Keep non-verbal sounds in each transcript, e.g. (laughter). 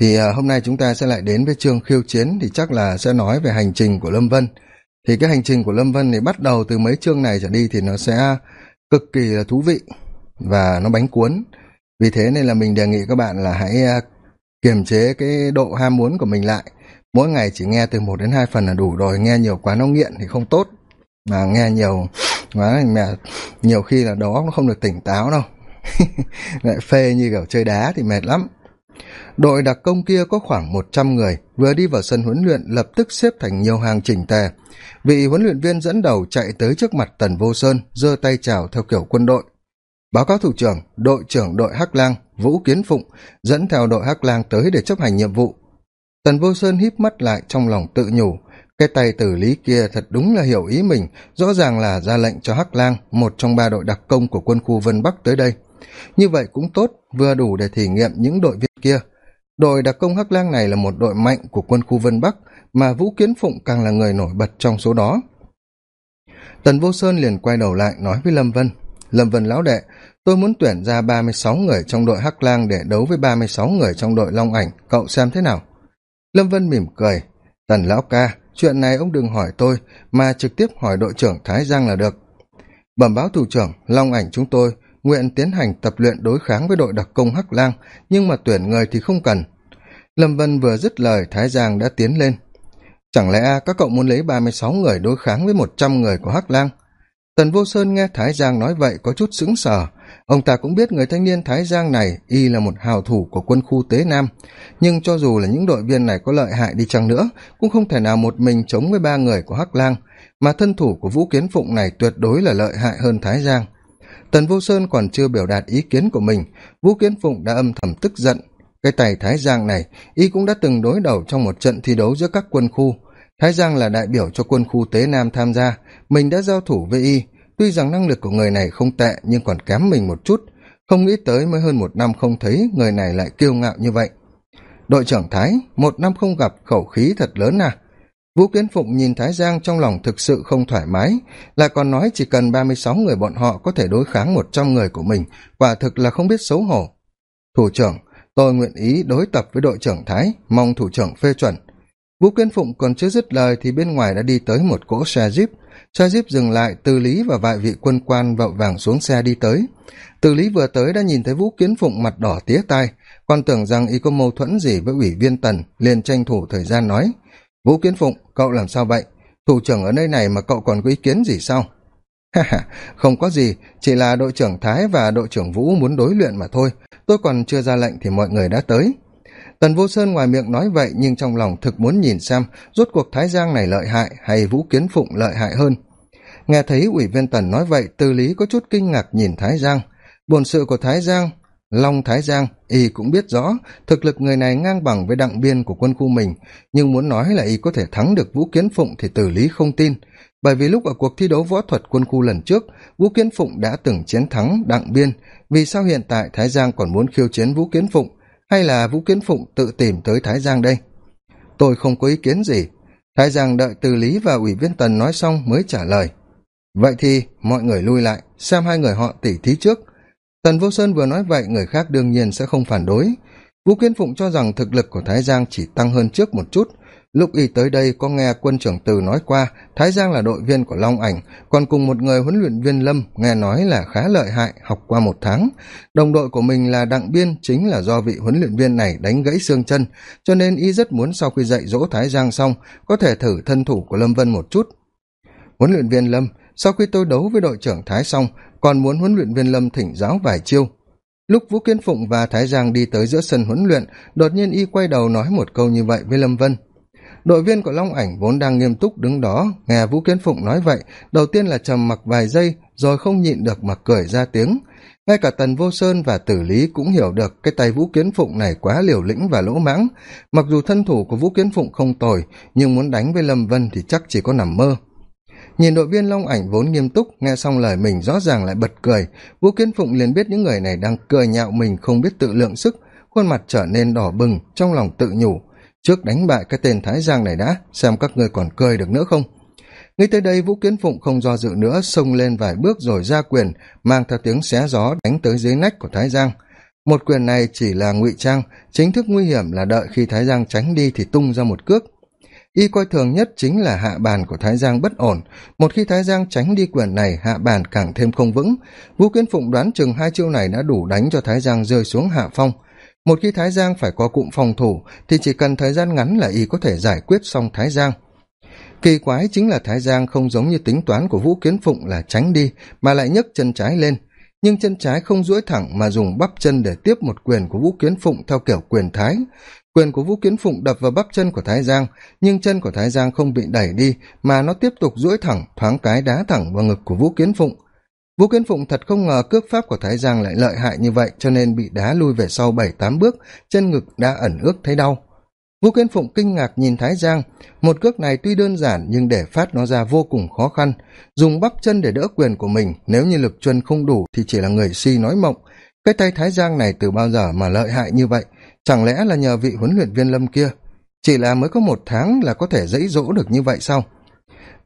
thì à, hôm nay chúng ta sẽ lại đến với chương khiêu chiến thì chắc là sẽ nói về hành trình của lâm vân. Thì cái hành trình của lâm vân thì bắt đầu từ mấy chương này trở đi thì nó sẽ cực kỳ là thú vị và nó bánh cuốn. Vì thế nên là mình đề nghị các bạn là hãy à, kiềm chế cái độ ham muốn của mình lại. Mỗi ngày chỉ nghe từ một đến hai phần là đủ rồi nghe nhiều quá nó nghiện thì không tốt. Mà nghe nhiều quá mẹ nhiều khi là đó nó không được tỉnh táo đâu. (laughs) Lại phê như kiểu chơi đá thì mệt lắm đội đặc công kia có khoảng một trăm người, vừa đi vào sân huấn luyện, lập tức xếp thành nhiều hàng chỉnh tề. Vị huấn luyện viên dẫn đầu chạy tới trước mặt tần vô sơn, giơ tay chào theo kiểu quân đội. Báo cáo thủ trưởng, đội trưởng đội hắc lang, vũ kiến phụng, dẫn theo đội hắc lang tới để chấp hành nhiệm vụ. Tần vô sơn híp mắt lại trong lòng tự nhủ, cái tay tử lý kia thật đúng là hiểu ý mình, rõ ràng là ra lệnh cho hắc lang, một trong ba đội đặc công của quân khu vân bắc tới đây. Như vậy cũng tốt, vừa đủ để thử nghiệm những đội viên kia. Đội đặc công hắc lang này là một đội mạnh của quân khu vân bắc, mà vũ kiến phụng càng là người nổi bật trong số đó. Tần vô sơn liền quay đầu lại nói với lâm vân lâm vân lão đệ, tôi muốn tuyển ra ba mươi sáu người trong đội hắc lang để đấu với ba mươi sáu người trong đội long ảnh, cậu xem thế nào? Lâm vân mỉm cười, tần lão ca, chuyện này ông đừng hỏi tôi, mà trực tiếp hỏi đội trưởng thái giang là được. Bẩm báo thủ trưởng, long ảnh chúng tôi nguyện tiến hành tập luyện đối kháng với đội đặc công hắc lang, nhưng mà tuyển người thì không cần. Lâm vân vừa dứt lời, thái giang đã tiến lên. Chẳng lẽ các cậu muốn lấy ba mươi sáu người đối kháng với một trăm người của hắc lang? Tần vô sơn nghe thái giang nói vậy có chút sững sờ. Ông ta cũng biết người thanh niên thái giang này, y là một hào thủ của quân khu tế nam. Nhưng cho dù là những đội viên này có lợi hại đi chăng nữa, cũng không thể nào một mình chống với ba người của hắc lang. Mà thân thủ của vũ kiến phụng này tuyệt đối là lợi hại hơn thái giang tần vô sơn còn chưa biểu đạt ý kiến của mình, vũ kiến phụng đã âm thầm tức giận. Cái tài thái giang này, y cũng đã từng đối đầu trong một trận thi đấu giữa các quân khu. Thái giang là đại biểu cho quân khu tế nam tham gia, mình đã giao thủ với y. Tuy rằng năng lực của người này không tệ, nhưng còn kém mình một chút. Không nghĩ tới mới hơn một năm không thấy người này lại kiêu ngạo như vậy. Đội trưởng thái, một năm không gặp, khẩu khí thật lớn à? Vũ kiến phụng nhìn thái giang trong lòng thực sự không thoải mái, lại còn nói chỉ cần ba mươi sáu người bọn họ có thể đối kháng một trăm người của mình, quả thực là không biết xấu hổ. Thủ trưởng, tôi nguyện ý đối tập với đội trưởng thái, mong thủ trưởng phê chuẩn. Vũ kiến phụng còn chưa dứt lời thì bên ngoài đã đi tới một cỗ xe jeep. Xe jeep dừng lại từ lý và vài vị quân quan vội vàng xuống xe đi tới. Từ lý vừa tới đã nhìn thấy vũ kiến phụng mặt đỏ tía tai, còn tưởng rằng y có mâu thuẫn gì với ủy viên tần, liền tranh thủ thời gian nói vũ kiến phụng, cậu làm sao vậy? Thủ trưởng ở nơi này mà cậu còn có ý kiến gì sao? Ha ha, không có gì, chỉ là đội trưởng thái và đội trưởng vũ muốn đối luyện mà thôi. Tôi còn chưa ra lệnh thì mọi người đã tới. Tần vô sơn ngoài miệng nói vậy, nhưng trong lòng thực muốn nhìn xem rốt cuộc thái giang này lợi hại hay vũ kiến phụng lợi hại hơn. Nghe thấy ủy viên tần nói vậy, tư lý có chút kinh ngạc nhìn thái giang. Bổn sự của thái giang long thái giang, y cũng biết rõ thực lực người này ngang bằng với đặng biên của quân khu mình, nhưng muốn nói là y có thể thắng được vũ kiến phụng thì tử lý không tin. Bởi vì lúc ở cuộc thi đấu võ thuật quân khu lần trước, vũ kiến phụng đã từng chiến thắng đặng biên. Vì sao hiện tại thái giang còn muốn khiêu chiến vũ kiến phụng? Hay là vũ kiến phụng tự tìm tới thái giang đây? Tôi không có ý kiến gì. Thái giang đợi từ lý và ủy viên tần nói xong mới trả lời. Vậy thì mọi người lui lại, xem hai người họ tỉ thí trước tần vô sơn vừa nói vậy, người khác đương nhiên sẽ không phản đối. Vũ kiến phụng cho rằng thực lực của thái giang chỉ tăng hơn trước một chút. Lúc y tới đây, có nghe quân trưởng từ nói qua, thái giang là đội viên của long ảnh, còn cùng một người huấn luyện viên lâm nghe nói là khá lợi hại, học qua một tháng. Đồng đội của mình là đặng biên, chính là do vị huấn luyện viên này đánh gãy xương chân, cho nên y rất muốn sau khi dạy dỗ thái giang xong, có thể thử thân thủ của lâm vân một chút. Huấn luyện viên lâm, sau khi tôi đấu với đội trưởng thái xong còn muốn huấn luyện viên lâm thỉnh giáo vài chiêu. Lúc vũ kiến phụng và thái giang đi tới giữa sân huấn luyện, đột nhiên y quay đầu nói một câu như vậy với lâm vân. Đội viên của long ảnh vốn đang nghiêm túc đứng đó, nghe vũ kiến phụng nói vậy, đầu tiên là trầm mặc vài giây, rồi không nhịn được mà cười ra tiếng. Ngay cả tần vô sơn và tử lý cũng hiểu được cái tay vũ kiến phụng này quá liều lĩnh và lỗ mãng. Mặc dù thân thủ của vũ kiến phụng không tồi, nhưng muốn đánh với lâm vân thì chắc chỉ có nằm mơ nhìn đội viên long ảnh vốn nghiêm túc, nghe xong lời mình rõ ràng lại bật cười. Vũ kiến phụng liền biết những người này đang cười nhạo mình không biết tự lượng sức, khuôn mặt trở nên đỏ bừng, trong lòng tự nhủ. Trước đánh bại cái tên thái giang này đã, xem các ngươi còn cười được nữa không? Ngay tới đây, vũ kiến phụng không do dự nữa, xông lên vài bước rồi ra quyền, mang theo tiếng xé gió đánh tới dưới nách của thái giang. Một quyền này chỉ là ngụy trang, chính thức nguy hiểm là đợi khi thái giang tránh đi thì tung ra một cước y coi thường nhất chính là hạ bàn của thái giang bất ổn. Một khi thái giang tránh đi quyền này, hạ bàn càng thêm không vững. Vũ kiến phụng đoán chừng hai chiêu này đã đủ đánh cho thái giang rơi xuống hạ phong. Một khi thái giang phải có cụm phòng thủ, thì chỉ cần thời gian ngắn là y có thể giải quyết xong thái giang. Kỳ quái chính là thái giang không giống như tính toán của vũ kiến phụng là tránh đi, mà lại nhấc chân trái lên. Nhưng chân trái không duỗi thẳng mà dùng bắp chân để tiếp một quyền của vũ kiến phụng theo kiểu quyền thái quyền của vũ kiến phụng đập vào bắp chân của thái giang, nhưng chân của thái giang không bị đẩy đi, mà nó tiếp tục duỗi thẳng, thoáng cái đá thẳng vào ngực của vũ kiến phụng. Vũ kiến phụng thật không ngờ cước pháp của thái giang lại lợi hại như vậy, cho nên bị đá lui về sau bảy tám bước, chân ngực đã ẩn ước thấy đau. Vũ kiến phụng kinh ngạc nhìn thái giang. Một cước này tuy đơn giản, nhưng để phát nó ra vô cùng khó khăn. Dùng bắp chân để đỡ quyền của mình, nếu như lực chân không đủ thì chỉ là người si nói mộng. Cái tay thái giang này từ bao giờ mà lợi hại như vậy? Chẳng lẽ là nhờ vị huấn luyện viên lâm kia? Chỉ là mới có một tháng là có thể dãy dỗ được như vậy sao?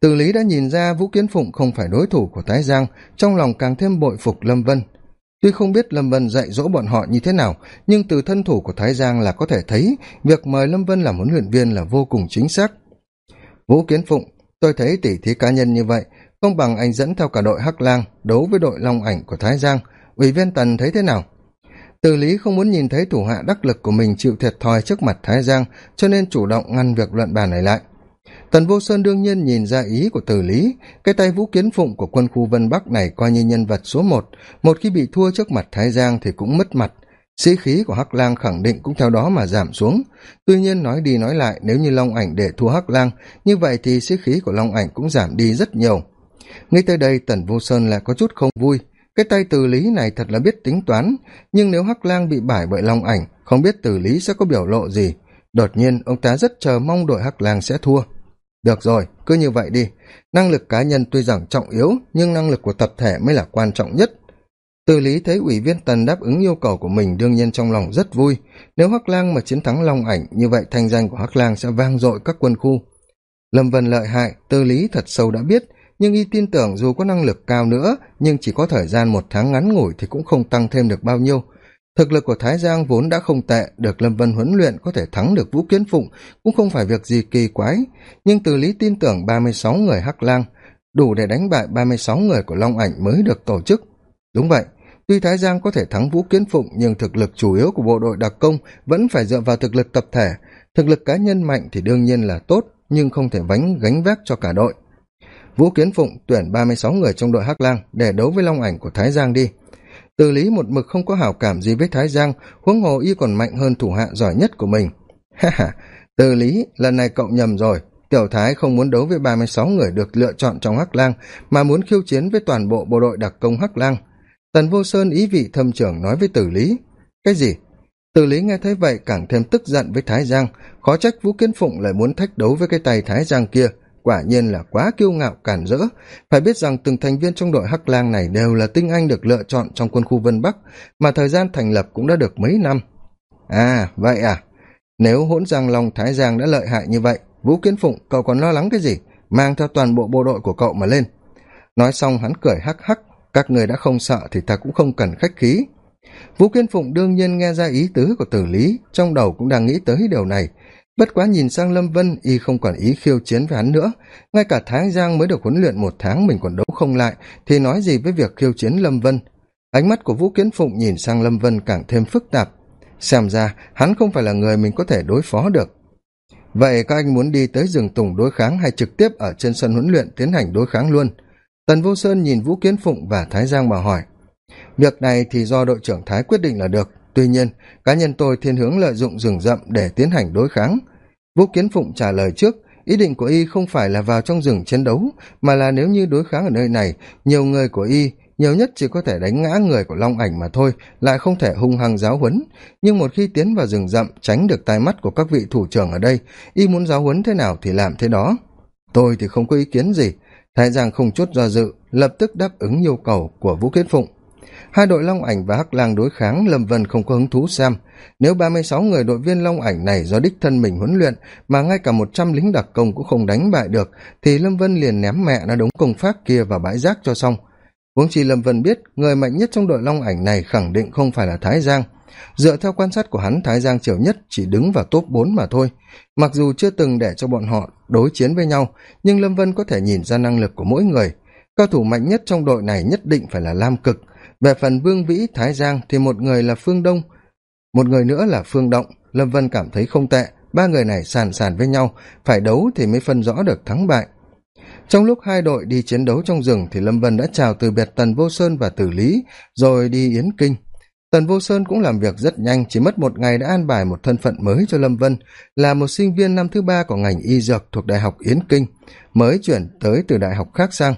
Từ lý đã nhìn ra vũ kiến phụng không phải đối thủ của thái giang, trong lòng càng thêm bội phục lâm vân. Tuy không biết lâm vân dạy dỗ bọn họ như thế nào, nhưng từ thân thủ của thái giang là có thể thấy việc mời lâm vân làm huấn luyện viên là vô cùng chính xác. Vũ kiến phụng, tôi thấy tỉ thí cá nhân như vậy, không bằng anh dẫn theo cả đội hắc lang đấu với đội long ảnh của thái giang. Ủy viên tần thấy thế nào? Từ lý không muốn nhìn thấy thủ hạ đắc lực của mình chịu thiệt thòi trước mặt thái giang, cho nên chủ động ngăn việc luận bàn này lại. Tần vô sơn đương nhiên nhìn ra ý của Tử lý. Cái tay vũ kiến phụng của quân khu vân bắc này coi như nhân vật số một. Một khi bị thua trước mặt thái giang thì cũng mất mặt. Sĩ khí của hắc lang khẳng định cũng theo đó mà giảm xuống. Tuy nhiên nói đi nói lại, nếu như long ảnh để thua hắc lang, như vậy thì sĩ khí của long ảnh cũng giảm đi rất nhiều. Ngay tới đây, tần vô sơn lại có chút không vui cái tay từ lý này thật là biết tính toán, nhưng nếu hắc lang bị bải bởi long ảnh, không biết từ lý sẽ có biểu lộ gì. Đột nhiên, ông ta rất chờ mong đội hắc lang sẽ thua. Được rồi, cứ như vậy đi. Năng lực cá nhân tuy rằng trọng yếu, nhưng năng lực của tập thể mới là quan trọng nhất. Từ lý thấy ủy viên tần đáp ứng yêu cầu của mình đương nhiên trong lòng rất vui. Nếu hắc lang mà chiến thắng long ảnh, như vậy thanh danh của hắc lang sẽ vang dội các quân khu. Lâm vân lợi hại, từ lý thật sâu đã biết nhưng y tin tưởng dù có năng lực cao nữa, nhưng chỉ có thời gian một tháng ngắn ngủi thì cũng không tăng thêm được bao nhiêu. Thực lực của thái giang vốn đã không tệ, được lâm vân huấn luyện có thể thắng được vũ kiến phụng cũng không phải việc gì kỳ quái. Nhưng từ lý tin tưởng ba mươi sáu người hắc lang đủ để đánh bại ba mươi sáu người của long ảnh mới được tổ chức. Đúng vậy, tuy thái giang có thể thắng vũ kiến phụng, nhưng thực lực chủ yếu của bộ đội đặc công vẫn phải dựa vào thực lực tập thể. Thực lực cá nhân mạnh thì đương nhiên là tốt, nhưng không thể vánh gánh vác cho cả đội vũ kiến phụng tuyển ba mươi sáu người trong đội hắc lang để đấu với long ảnh của thái giang đi. Từ lý một mực không có hảo cảm gì với thái giang, huống hồ y còn mạnh hơn thủ hạ giỏi nhất của mình. Ha ha, từ lý, lần này cậu nhầm rồi. Tiểu thái không muốn đấu với ba mươi sáu người được lựa chọn trong hắc lang, mà muốn khiêu chiến với toàn bộ bộ đội đặc công hắc lang. Tần vô sơn ý vị thâm trưởng nói với tử lý, cái gì? Tử lý nghe thấy vậy càng thêm tức giận với thái giang, khó trách vũ kiến phụng lại muốn thách đấu với cái tay thái giang kia quả nhiên là quá kiêu ngạo cản rỡ. Phải biết rằng từng thành viên trong đội hắc lang này đều là tinh anh được lựa chọn trong quân khu vân bắc, mà thời gian thành lập cũng đã được mấy năm. À vậy à? Nếu hỗn giang long thái giang đã lợi hại như vậy, vũ kiến phụng, cậu còn lo lắng cái gì? Mang theo toàn bộ bộ đội của cậu mà lên. Nói xong hắn cười hắc hắc, các người đã không sợ thì ta cũng không cần khách khí. Vũ kiến phụng đương nhiên nghe ra ý tứ của tử lý, trong đầu cũng đang nghĩ tới điều này bất quá nhìn sang lâm vân, y không còn ý khiêu chiến với hắn nữa. Ngay cả thái giang mới được huấn luyện một tháng mình còn đấu không lại, thì nói gì với việc khiêu chiến lâm vân? Ánh mắt của vũ kiến phụng nhìn sang lâm vân càng thêm phức tạp. Xem ra, hắn không phải là người mình có thể đối phó được. Vậy các anh muốn đi tới rừng tùng đối kháng hay trực tiếp ở trên sân huấn luyện tiến hành đối kháng luôn? Tần vô sơn nhìn vũ kiến phụng và thái giang mà hỏi. Việc này thì do đội trưởng thái quyết định là được tuy nhiên, cá nhân tôi thiên hướng lợi dụng rừng rậm để tiến hành đối kháng. Vũ kiến phụng trả lời trước, ý định của y không phải là vào trong rừng chiến đấu, mà là nếu như đối kháng ở nơi này, nhiều người của y, nhiều nhất chỉ có thể đánh ngã người của long ảnh mà thôi, lại không thể hung hăng giáo huấn. Nhưng một khi tiến vào rừng rậm, tránh được tai mắt của các vị thủ trưởng ở đây, y muốn giáo huấn thế nào thì làm thế đó. Tôi thì không có ý kiến gì. Thái giang không chút do dự, lập tức đáp ứng yêu cầu của vũ kiến phụng hai đội long ảnh và hắc lang đối kháng, lâm vân không có hứng thú xem. Nếu ba mươi sáu người đội viên long ảnh này do đích thân mình huấn luyện mà ngay cả một trăm lính đặc công cũng không đánh bại được, thì lâm vân liền ném mẹ nó đống công pháp kia vào bãi rác cho xong. Huống chi lâm vân biết người mạnh nhất trong đội long ảnh này khẳng định không phải là thái giang. Dựa theo quan sát của hắn, thái giang triều nhất chỉ đứng vào top bốn mà thôi. Mặc dù chưa từng để cho bọn họ đối chiến với nhau, nhưng lâm vân có thể nhìn ra năng lực của mỗi người. Cao thủ mạnh nhất trong đội này nhất định phải là lam cực về phần vương vĩ, thái giang thì một người là phương đông, một người nữa là phương động. Lâm vân cảm thấy không tệ, ba người này sàn sàn với nhau, phải đấu thì mới phân rõ được thắng bại. Trong lúc hai đội đi chiến đấu trong rừng thì lâm vân đã chào từ biệt tần vô sơn và tử lý, rồi đi yến kinh. Tần vô sơn cũng làm việc rất nhanh, chỉ mất một ngày đã an bài một thân phận mới cho lâm vân, là một sinh viên năm thứ ba của ngành y dược thuộc đại học yến kinh, mới chuyển tới từ đại học khác sang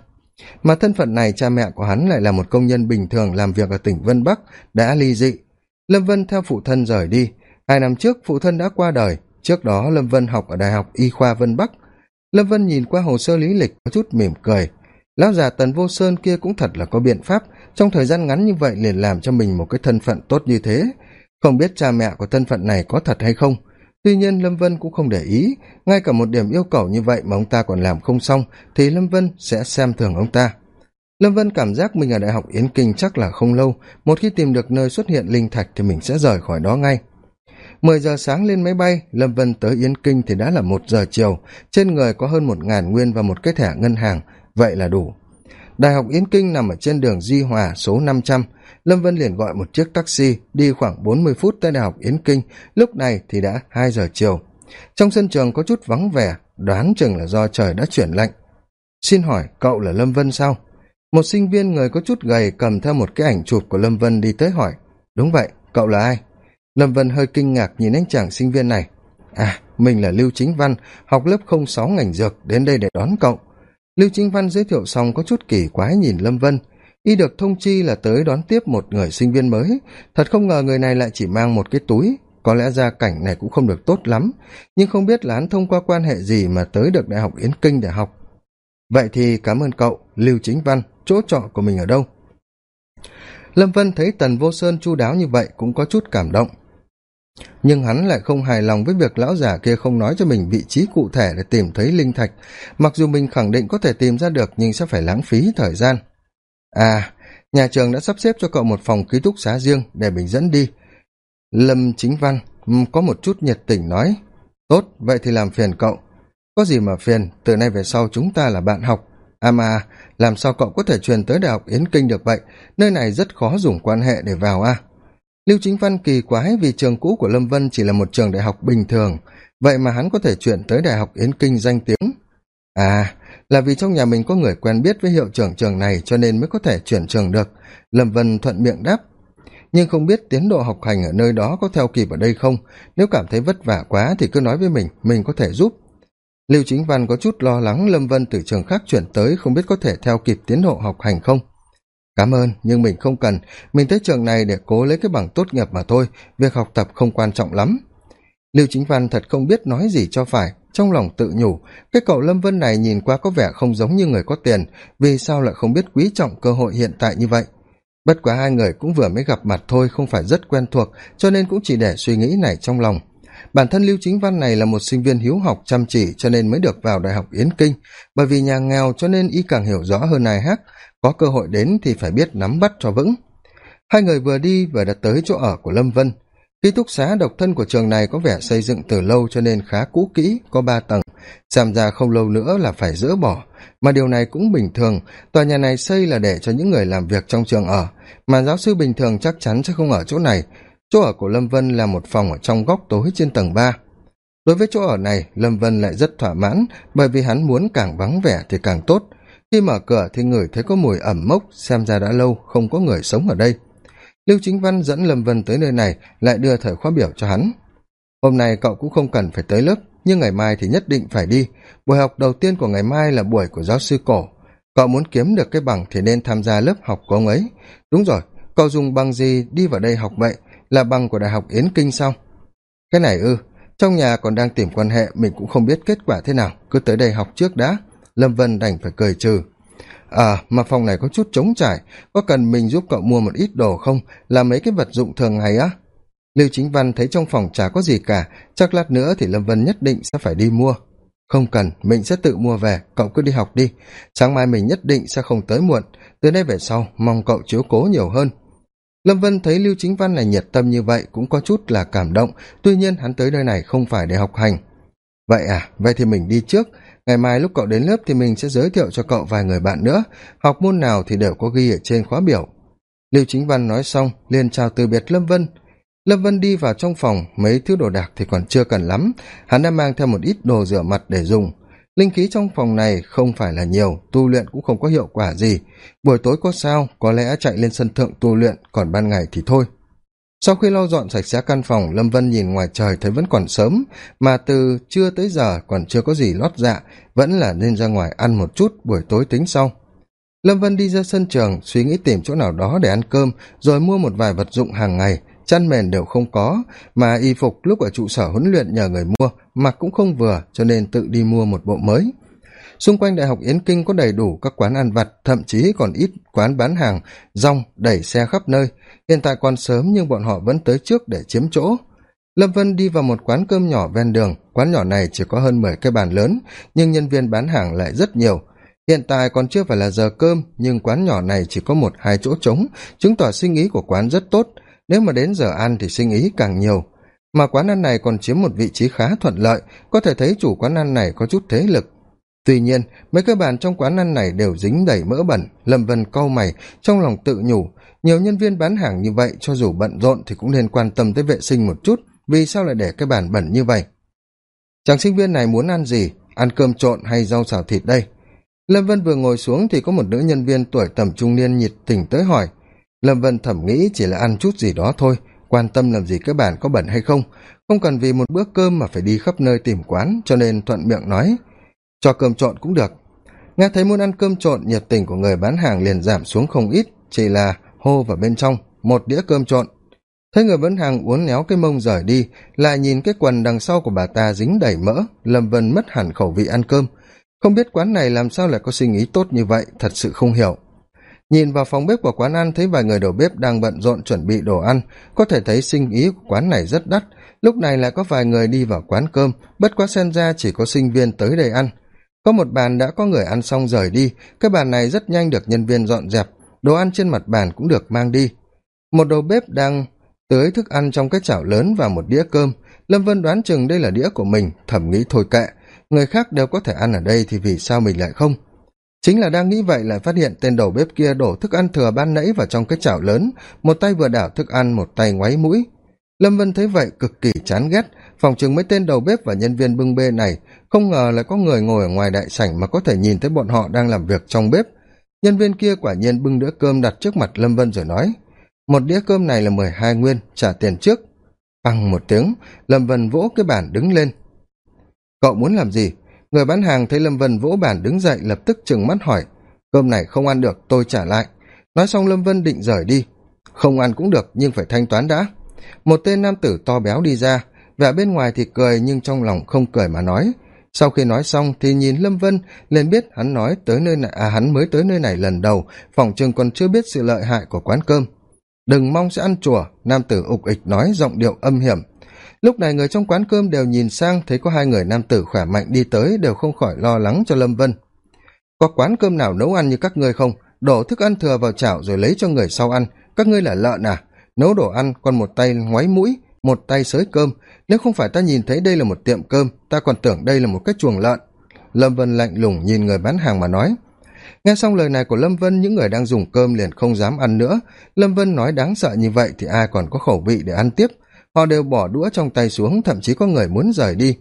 mà thân phận này cha mẹ của hắn lại là một công nhân bình thường làm việc ở tỉnh vân bắc, đã ly dị. Lâm vân theo phụ thân rời đi. Hai năm trước, phụ thân đã qua đời. Trước đó, lâm vân học ở đại học y khoa vân bắc. Lâm vân nhìn qua hồ sơ lý lịch có chút mỉm cười. Lão già tần vô sơn kia cũng thật là có biện pháp. Trong thời gian ngắn như vậy liền làm cho mình một cái thân phận tốt như thế. Không biết cha mẹ của thân phận này có thật hay không tuy nhiên lâm vân cũng không để ý, ngay cả một điểm yêu cầu như vậy mà ông ta còn làm không xong thì lâm vân sẽ xem thường ông ta. Lâm vân cảm giác mình ở đại học yến kinh chắc là không lâu, một khi tìm được nơi xuất hiện linh thạch thì mình sẽ rời khỏi đó ngay. Mười giờ sáng lên máy bay, lâm vân tới yến kinh thì đã là một giờ chiều, trên người có hơn một ngàn nguyên và một cái thẻ ngân hàng, vậy là đủ đại học yến kinh nằm ở trên đường di hòa, số năm trăm. Lâm vân liền gọi một chiếc taxi đi khoảng bốn mươi phút tới đại học yến kinh. Lúc này thì đã hai giờ chiều. Trong sân trường có chút vắng vẻ, đoán chừng là do trời đã chuyển lạnh. Xin hỏi, cậu là lâm vân sao? Một sinh viên người có chút gầy cầm theo một cái ảnh chụp của lâm vân đi tới hỏi. Đúng vậy, cậu là ai? Lâm vân hơi kinh ngạc nhìn anh chàng sinh viên này. À mình là lưu chính văn, học lớp không sáu ngành dược, đến đây để đón cậu lưu chính văn giới thiệu xong có chút kỳ quái nhìn lâm vân. Y được thông chi là tới đón tiếp một người sinh viên mới. Thật không ngờ người này lại chỉ mang một cái túi. Có lẽ gia cảnh này cũng không được tốt lắm. Nhưng không biết là hắn thông qua quan hệ gì mà tới được đại học yến kinh để học. Vậy thì cảm ơn cậu, lưu chính văn. Chỗ trọ của mình ở đâu? Lâm vân thấy tần vô sơn chu đáo như vậy cũng có chút cảm động nhưng hắn lại không hài lòng với việc lão giả kia không nói cho mình vị trí cụ thể để tìm thấy linh thạch. Mặc dù mình khẳng định có thể tìm ra được, nhưng sẽ phải lãng phí thời gian. À nhà trường đã sắp xếp cho cậu một phòng ký túc xá riêng để mình dẫn đi. Lâm chính văn có một chút nhiệt tình nói. Tốt, vậy thì làm phiền cậu. Có gì mà phiền, từ nay về sau chúng ta là bạn học. À mà, làm sao cậu có thể truyền tới đại học yến kinh được vậy? Nơi này rất khó dùng quan hệ để vào à lưu chính văn kỳ quái vì trường cũ của lâm vân chỉ là một trường đại học bình thường. Vậy mà hắn có thể chuyển tới đại học yến kinh danh tiếng. À là vì trong nhà mình có người quen biết với hiệu trưởng trường này cho nên mới có thể chuyển trường được. Lâm vân thuận miệng đáp. Nhưng không biết tiến độ học hành ở nơi đó có theo kịp ở đây không? Nếu cảm thấy vất vả quá thì cứ nói với mình mình có thể giúp. Lưu chính văn có chút lo lắng lâm vân từ trường khác chuyển tới không biết có thể theo kịp tiến độ học hành không? Cảm ơn, nhưng mình không cần. Mình tới trường này để cố lấy cái bằng tốt nghiệp mà thôi. Việc học tập không quan trọng lắm. Lưu chính văn thật không biết nói gì cho phải. Trong lòng tự nhủ, cái cậu lâm vân này nhìn qua có vẻ không giống như người có tiền. Vì sao lại không biết quý trọng cơ hội hiện tại như vậy? Bất quá hai người cũng vừa mới gặp mặt thôi, không phải rất quen thuộc, cho nên cũng chỉ để suy nghĩ này trong lòng bản thân lưu chính văn này là một sinh viên hiếu học chăm chỉ cho nên mới được vào đại học yến kinh. Bởi vì nhà nghèo cho nên y càng hiểu rõ hơn ai hát có cơ hội đến thì phải biết nắm bắt cho vững. Hai người vừa đi vừa đã tới chỗ ở của lâm vân. Ký túc xá độc thân của trường này có vẻ xây dựng từ lâu cho nên khá cũ kỹ, có ba tầng. Giảm ra không lâu nữa là phải dỡ bỏ. Mà điều này cũng bình thường. Tòa nhà này xây là để cho những người làm việc trong trường ở. Mà giáo sư bình thường chắc chắn sẽ không ở chỗ này chỗ ở của lâm vân là một phòng ở trong góc tối trên tầng ba. Đối với chỗ ở này, lâm vân lại rất thỏa mãn, bởi vì hắn muốn càng vắng vẻ thì càng tốt. Khi mở cửa thì ngửi thấy có mùi ẩm mốc, xem ra đã lâu không có người sống ở đây. Lưu chính văn dẫn lâm vân tới nơi này, lại đưa thời khóa biểu cho hắn. Hôm nay cậu cũng không cần phải tới lớp, nhưng ngày mai thì nhất định phải đi. Buổi học đầu tiên của ngày mai là buổi của giáo sư cổ. Cậu muốn kiếm được cái bằng thì nên tham gia lớp học của ông ấy. Đúng rồi, cậu dùng bằng gì đi vào đây học vậy là bằng của đại học yến kinh sao? Cái này ư, trong nhà còn đang tìm quan hệ, mình cũng không biết kết quả thế nào. Cứ tới đây học trước đã. Lâm vân đành phải cười trừ. À mà phòng này có chút trống trải. Có cần mình giúp cậu mua một ít đồ không? Là mấy cái vật dụng thường ngày á? Lưu chính văn thấy trong phòng chả có gì cả. Chắc lát nữa thì lâm vân nhất định sẽ phải đi mua. Không cần, mình sẽ tự mua về. Cậu cứ đi học đi. Sáng mai mình nhất định sẽ không tới muộn. Từ nay về sau, mong cậu chiếu cố nhiều hơn lâm vân thấy lưu chính văn này nhiệt tâm như vậy cũng có chút là cảm động, tuy nhiên hắn tới nơi này không phải để học hành. Vậy à vậy thì mình đi trước. Ngày mai lúc cậu đến lớp thì mình sẽ giới thiệu cho cậu vài người bạn nữa. Học môn nào thì đều có ghi ở trên khóa biểu. Lưu chính văn nói xong, liền chào từ biệt lâm vân. Lâm vân đi vào trong phòng, mấy thứ đồ đạc thì còn chưa cần lắm. Hắn đã mang theo một ít đồ rửa mặt để dùng linh khí trong phòng này không phải là nhiều, tu luyện cũng không có hiệu quả gì. Buổi tối có sao, có lẽ chạy lên sân thượng tu luyện, còn ban ngày thì thôi. Sau khi lau dọn sạch sẽ căn phòng, lâm vân nhìn ngoài trời thấy vẫn còn sớm, mà từ trưa tới giờ còn chưa có gì lót dạ vẫn là nên ra ngoài ăn một chút buổi tối tính sau. Lâm vân đi ra sân trường, suy nghĩ tìm chỗ nào đó để ăn cơm, rồi mua một vài vật dụng hàng ngày chăn mền đều không có, mà y phục lúc ở trụ sở huấn luyện nhờ người mua, mặc cũng không vừa, cho nên tự đi mua một bộ mới. Xung quanh đại học yến kinh có đầy đủ các quán ăn vặt, thậm chí còn ít quán bán hàng, rong, đẩy xe khắp nơi. Hiện tại còn sớm nhưng bọn họ vẫn tới trước để chiếm chỗ. Lâm vân đi vào một quán cơm nhỏ ven đường. Quán nhỏ này chỉ có hơn mười cái bàn lớn, nhưng nhân viên bán hàng lại rất nhiều. Hiện tại còn chưa phải là giờ cơm, nhưng quán nhỏ này chỉ có một hai chỗ trống. Chứng tỏ sinh ý của quán rất tốt nếu mà đến giờ ăn thì sinh ý càng nhiều. Mà quán ăn này còn chiếm một vị trí khá thuận lợi, có thể thấy chủ quán ăn này có chút thế lực. Tuy nhiên, mấy cái bàn trong quán ăn này đều dính đầy mỡ bẩn, lâm vân cau mày, trong lòng tự nhủ. Nhiều nhân viên bán hàng như vậy, cho dù bận rộn thì cũng nên quan tâm tới vệ sinh một chút, vì sao lại để cái bàn bẩn như vậy? Chàng sinh viên này muốn ăn gì? Ăn cơm trộn hay rau xào thịt đây? Lâm vân vừa ngồi xuống thì có một nữ nhân viên tuổi tầm trung niên nhiệt tình tới hỏi lâm vân thẩm nghĩ chỉ là ăn chút gì đó thôi, quan tâm làm gì các bạn có bẩn hay không. Không cần vì một bữa cơm mà phải đi khắp nơi tìm quán, cho nên thuận miệng nói, cho cơm trộn cũng được. Nghe thấy muốn ăn cơm trộn, nhiệt tình của người bán hàng liền giảm xuống không ít, chỉ là hô vào bên trong, một đĩa cơm trộn. Thấy người bán hàng uốn néo cái mông rời đi, lại nhìn cái quần đằng sau của bà ta dính đầy mỡ, lâm vân mất hẳn khẩu vị ăn cơm. Không biết quán này làm sao lại có suy nghĩ tốt như vậy, thật sự không hiểu nhìn vào phòng bếp của quán ăn, thấy vài người đầu bếp đang bận rộn chuẩn bị đồ ăn. Có thể thấy sinh ý của quán này rất đắt. Lúc này lại có vài người đi vào quán cơm. Bất quá xen ra chỉ có sinh viên tới đây ăn. Có một bàn đã có người ăn xong rời đi. Cái bàn này rất nhanh được nhân viên dọn dẹp. Đồ ăn trên mặt bàn cũng được mang đi. Một đầu bếp đang tưới thức ăn trong cái chảo lớn và một đĩa cơm. Lâm vân đoán chừng đây là đĩa của mình, thẩm nghĩ thôi kệ. Người khác đều có thể ăn ở đây thì vì sao mình lại không? Chính là đang nghĩ vậy lại phát hiện tên đầu bếp kia đổ thức ăn thừa ban nãy vào trong cái chảo lớn. Một tay vừa đảo thức ăn, một tay ngoáy mũi. Lâm vân thấy vậy cực kỳ chán ghét. Phòng chừng mấy tên đầu bếp và nhân viên bưng bê này, không ngờ lại có người ngồi ở ngoài đại sảnh mà có thể nhìn thấy bọn họ đang làm việc trong bếp. Nhân viên kia quả nhiên bưng đĩa cơm đặt trước mặt lâm vân rồi nói, một đĩa cơm này là mười hai nguyên, trả tiền trước. Bằng một tiếng, lâm vân vỗ cái bản đứng lên. Cậu muốn làm gì? Người bán hàng thấy lâm vân vỗ bản đứng dậy lập tức trừng mắt hỏi, cơm này không ăn được, tôi trả lại. Nói xong lâm vân định rời đi. Không ăn cũng được, nhưng phải thanh toán đã. Một tên nam tử to béo đi ra, vẻ bên ngoài thì cười nhưng trong lòng không cười mà nói. Sau khi nói xong thì nhìn lâm vân, liền biết hắn nói tới nơi này à hắn mới tới nơi này lần đầu, phòng chừng còn chưa biết sự lợi hại của quán cơm. Đừng mong sẽ ăn chùa, nam tử ục ịch nói giọng điệu âm hiểm lúc này người trong quán cơm đều nhìn sang, thấy có hai người nam tử khỏe mạnh đi tới, đều không khỏi lo lắng cho lâm vân. Có quán cơm nào nấu ăn như các ngươi không? Đổ thức ăn thừa vào chảo rồi lấy cho người sau ăn. Các ngươi là lợn à? Nấu đồ ăn còn một tay ngoáy mũi, một tay xới cơm. Nếu không phải ta nhìn thấy đây là một tiệm cơm, ta còn tưởng đây là một cái chuồng lợn. Lâm vân lạnh lùng nhìn người bán hàng mà nói. Nghe xong lời này của lâm vân, những người đang dùng cơm liền không dám ăn nữa. Lâm vân nói đáng sợ như vậy thì ai còn có khẩu vị để ăn tiếp? Họ đều bỏ đũa trong tay xuống, thậm chí có người muốn rời đi.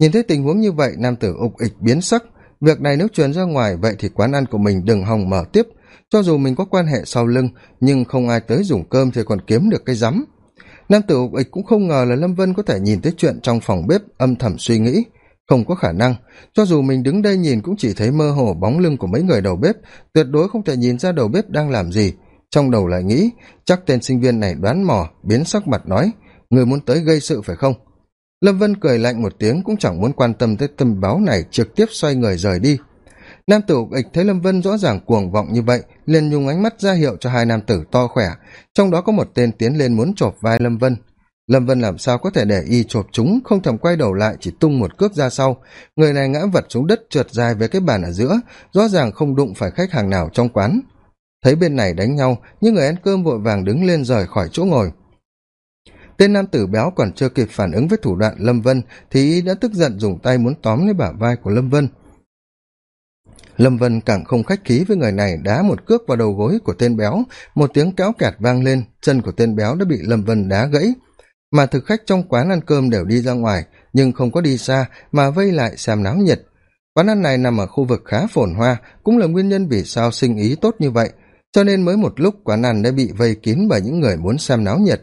Nhìn thấy tình huống như vậy, nam tử ục ịch biến sắc. Việc này nếu truyền ra ngoài, vậy thì quán ăn của mình đừng hòng mở tiếp. Cho dù mình có quan hệ sau lưng, nhưng không ai tới dùng cơm thì còn kiếm được cái rắm. Nam tử ục ịch cũng không ngờ là lâm vân có thể nhìn thấy chuyện trong phòng bếp, âm thầm suy nghĩ. Không có khả năng. Cho dù mình đứng đây nhìn cũng chỉ thấy mơ hồ bóng lưng của mấy người đầu bếp, tuyệt đối không thể nhìn ra đầu bếp đang làm gì. Trong đầu lại nghĩ, chắc tên sinh viên này đoán mò, biến sắc mặt nói người muốn tới gây sự phải không? Lâm vân cười lạnh một tiếng, cũng chẳng muốn quan tâm tới tâm báo này, trực tiếp xoay người rời đi. Nam tử ục ịch thấy lâm vân rõ ràng cuồng vọng như vậy, liền nhung ánh mắt ra hiệu cho hai nam tử to khỏe, trong đó có một tên tiến lên muốn chộp vai lâm vân. Lâm vân làm sao có thể để y chộp chúng, không thèm quay đầu lại, chỉ tung một cước ra sau. Người này ngã vật xuống đất, trượt dài về cái bàn ở giữa, rõ ràng không đụng phải khách hàng nào trong quán. Thấy bên này đánh nhau nhưng người ăn cơm vội vàng đứng lên rời khỏi chỗ ngồi tên nam tử béo còn chưa kịp phản ứng với thủ đoạn lâm vân thì y đã tức giận dùng tay muốn tóm lấy bả vai của lâm vân. Lâm vân càng không khách khí với người này đá một cước vào đầu gối của tên béo. Một tiếng kéo kẹt vang lên, chân của tên béo đã bị lâm vân đá gãy. Mà thực khách trong quán ăn cơm đều đi ra ngoài, nhưng không có đi xa mà vây lại xem náo nhiệt. Quán ăn này nằm ở khu vực khá phồn hoa, cũng là nguyên nhân vì sao sinh ý tốt như vậy. Cho nên mới một lúc quán ăn đã bị vây kín bởi những người muốn xem náo nhiệt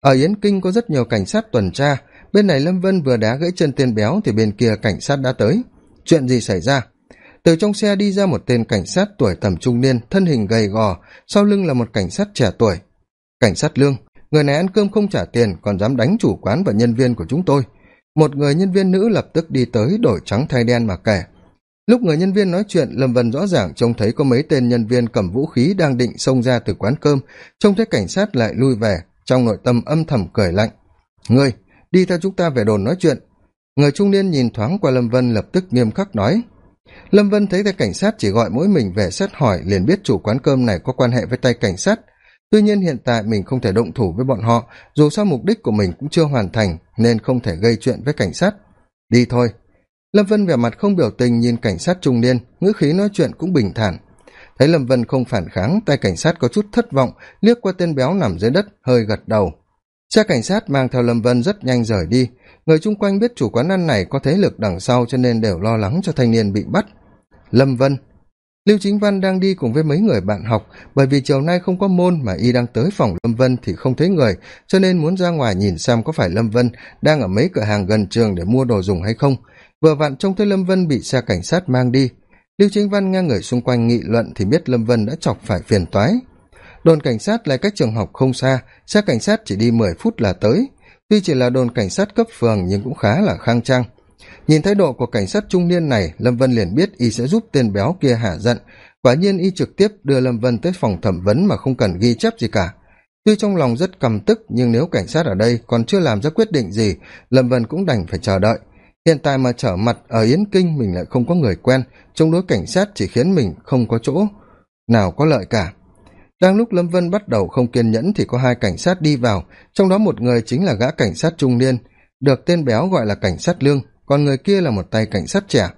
ở yến kinh có rất nhiều cảnh sát tuần tra. Bên này lâm vân vừa đá gãy chân tên béo thì bên kia cảnh sát đã tới. Chuyện gì xảy ra? Từ trong xe đi ra một tên cảnh sát tuổi tầm trung niên, thân hình gầy gò, sau lưng là một cảnh sát trẻ tuổi. Cảnh sát lương, người này ăn cơm không trả tiền, còn dám đánh chủ quán và nhân viên của chúng tôi. Một người nhân viên nữ lập tức đi tới đổi trắng thay đen mà kể. Lúc người nhân viên nói chuyện, lâm vân rõ ràng trông thấy có mấy tên nhân viên cầm vũ khí đang định xông ra từ quán cơm. Trông thấy cảnh sát lại lui về trong nội tâm âm thầm cười lạnh. Ngươi, đi theo chúng ta về đồn nói chuyện. Người trung niên nhìn thoáng qua lâm vân lập tức nghiêm khắc nói. Lâm vân thấy tay cảnh sát chỉ gọi mỗi mình về xét hỏi, liền biết chủ quán cơm này có quan hệ với tay cảnh sát. Tuy nhiên hiện tại mình không thể động thủ với bọn họ, dù sao mục đích của mình cũng chưa hoàn thành, nên không thể gây chuyện với cảnh sát. Đi thôi. Lâm vân vẻ mặt không biểu tình nhìn cảnh sát trung niên, ngữ khí nói chuyện cũng bình thản thấy lâm vân không phản kháng, tay cảnh sát có chút thất vọng, liếc qua tên béo nằm dưới đất, hơi gật đầu. Xe cảnh sát mang theo lâm vân rất nhanh rời đi. Người chung quanh biết chủ quán ăn này có thế lực đằng sau cho nên đều lo lắng cho thanh niên bị bắt. Lâm vân. Lưu chính văn đang đi cùng với mấy người bạn học, bởi vì chiều nay không có môn mà y đang tới phòng lâm vân thì không thấy người, cho nên muốn ra ngoài nhìn xem có phải lâm vân đang ở mấy cửa hàng gần trường để mua đồ dùng hay không. Vừa vặn trông thấy lâm vân bị xe cảnh sát mang đi lưu chính văn nghe người xung quanh nghị luận thì biết lâm vân đã chọc phải phiền toái. Đồn cảnh sát lại cách trường học không xa, xe cảnh sát chỉ đi mười phút là tới. Tuy chỉ là đồn cảnh sát cấp phường nhưng cũng khá là khang trang. Nhìn thái độ của cảnh sát trung niên này, lâm vân liền biết y sẽ giúp tên béo kia hạ giận. Quả nhiên y trực tiếp đưa lâm vân tới phòng thẩm vấn mà không cần ghi chép gì cả. Tuy trong lòng rất căm tức, nhưng nếu cảnh sát ở đây còn chưa làm ra quyết định gì, lâm vân cũng đành phải chờ đợi. Hiện tại mà trở mặt ở yến kinh, mình lại không có người quen chống đối cảnh sát chỉ khiến mình không có chỗ nào có lợi cả. Đang lúc lâm vân bắt đầu không kiên nhẫn thì có hai cảnh sát đi vào, trong đó một người chính là gã cảnh sát trung niên, được tên béo gọi là cảnh sát lương, còn người kia là một tay cảnh sát trẻ.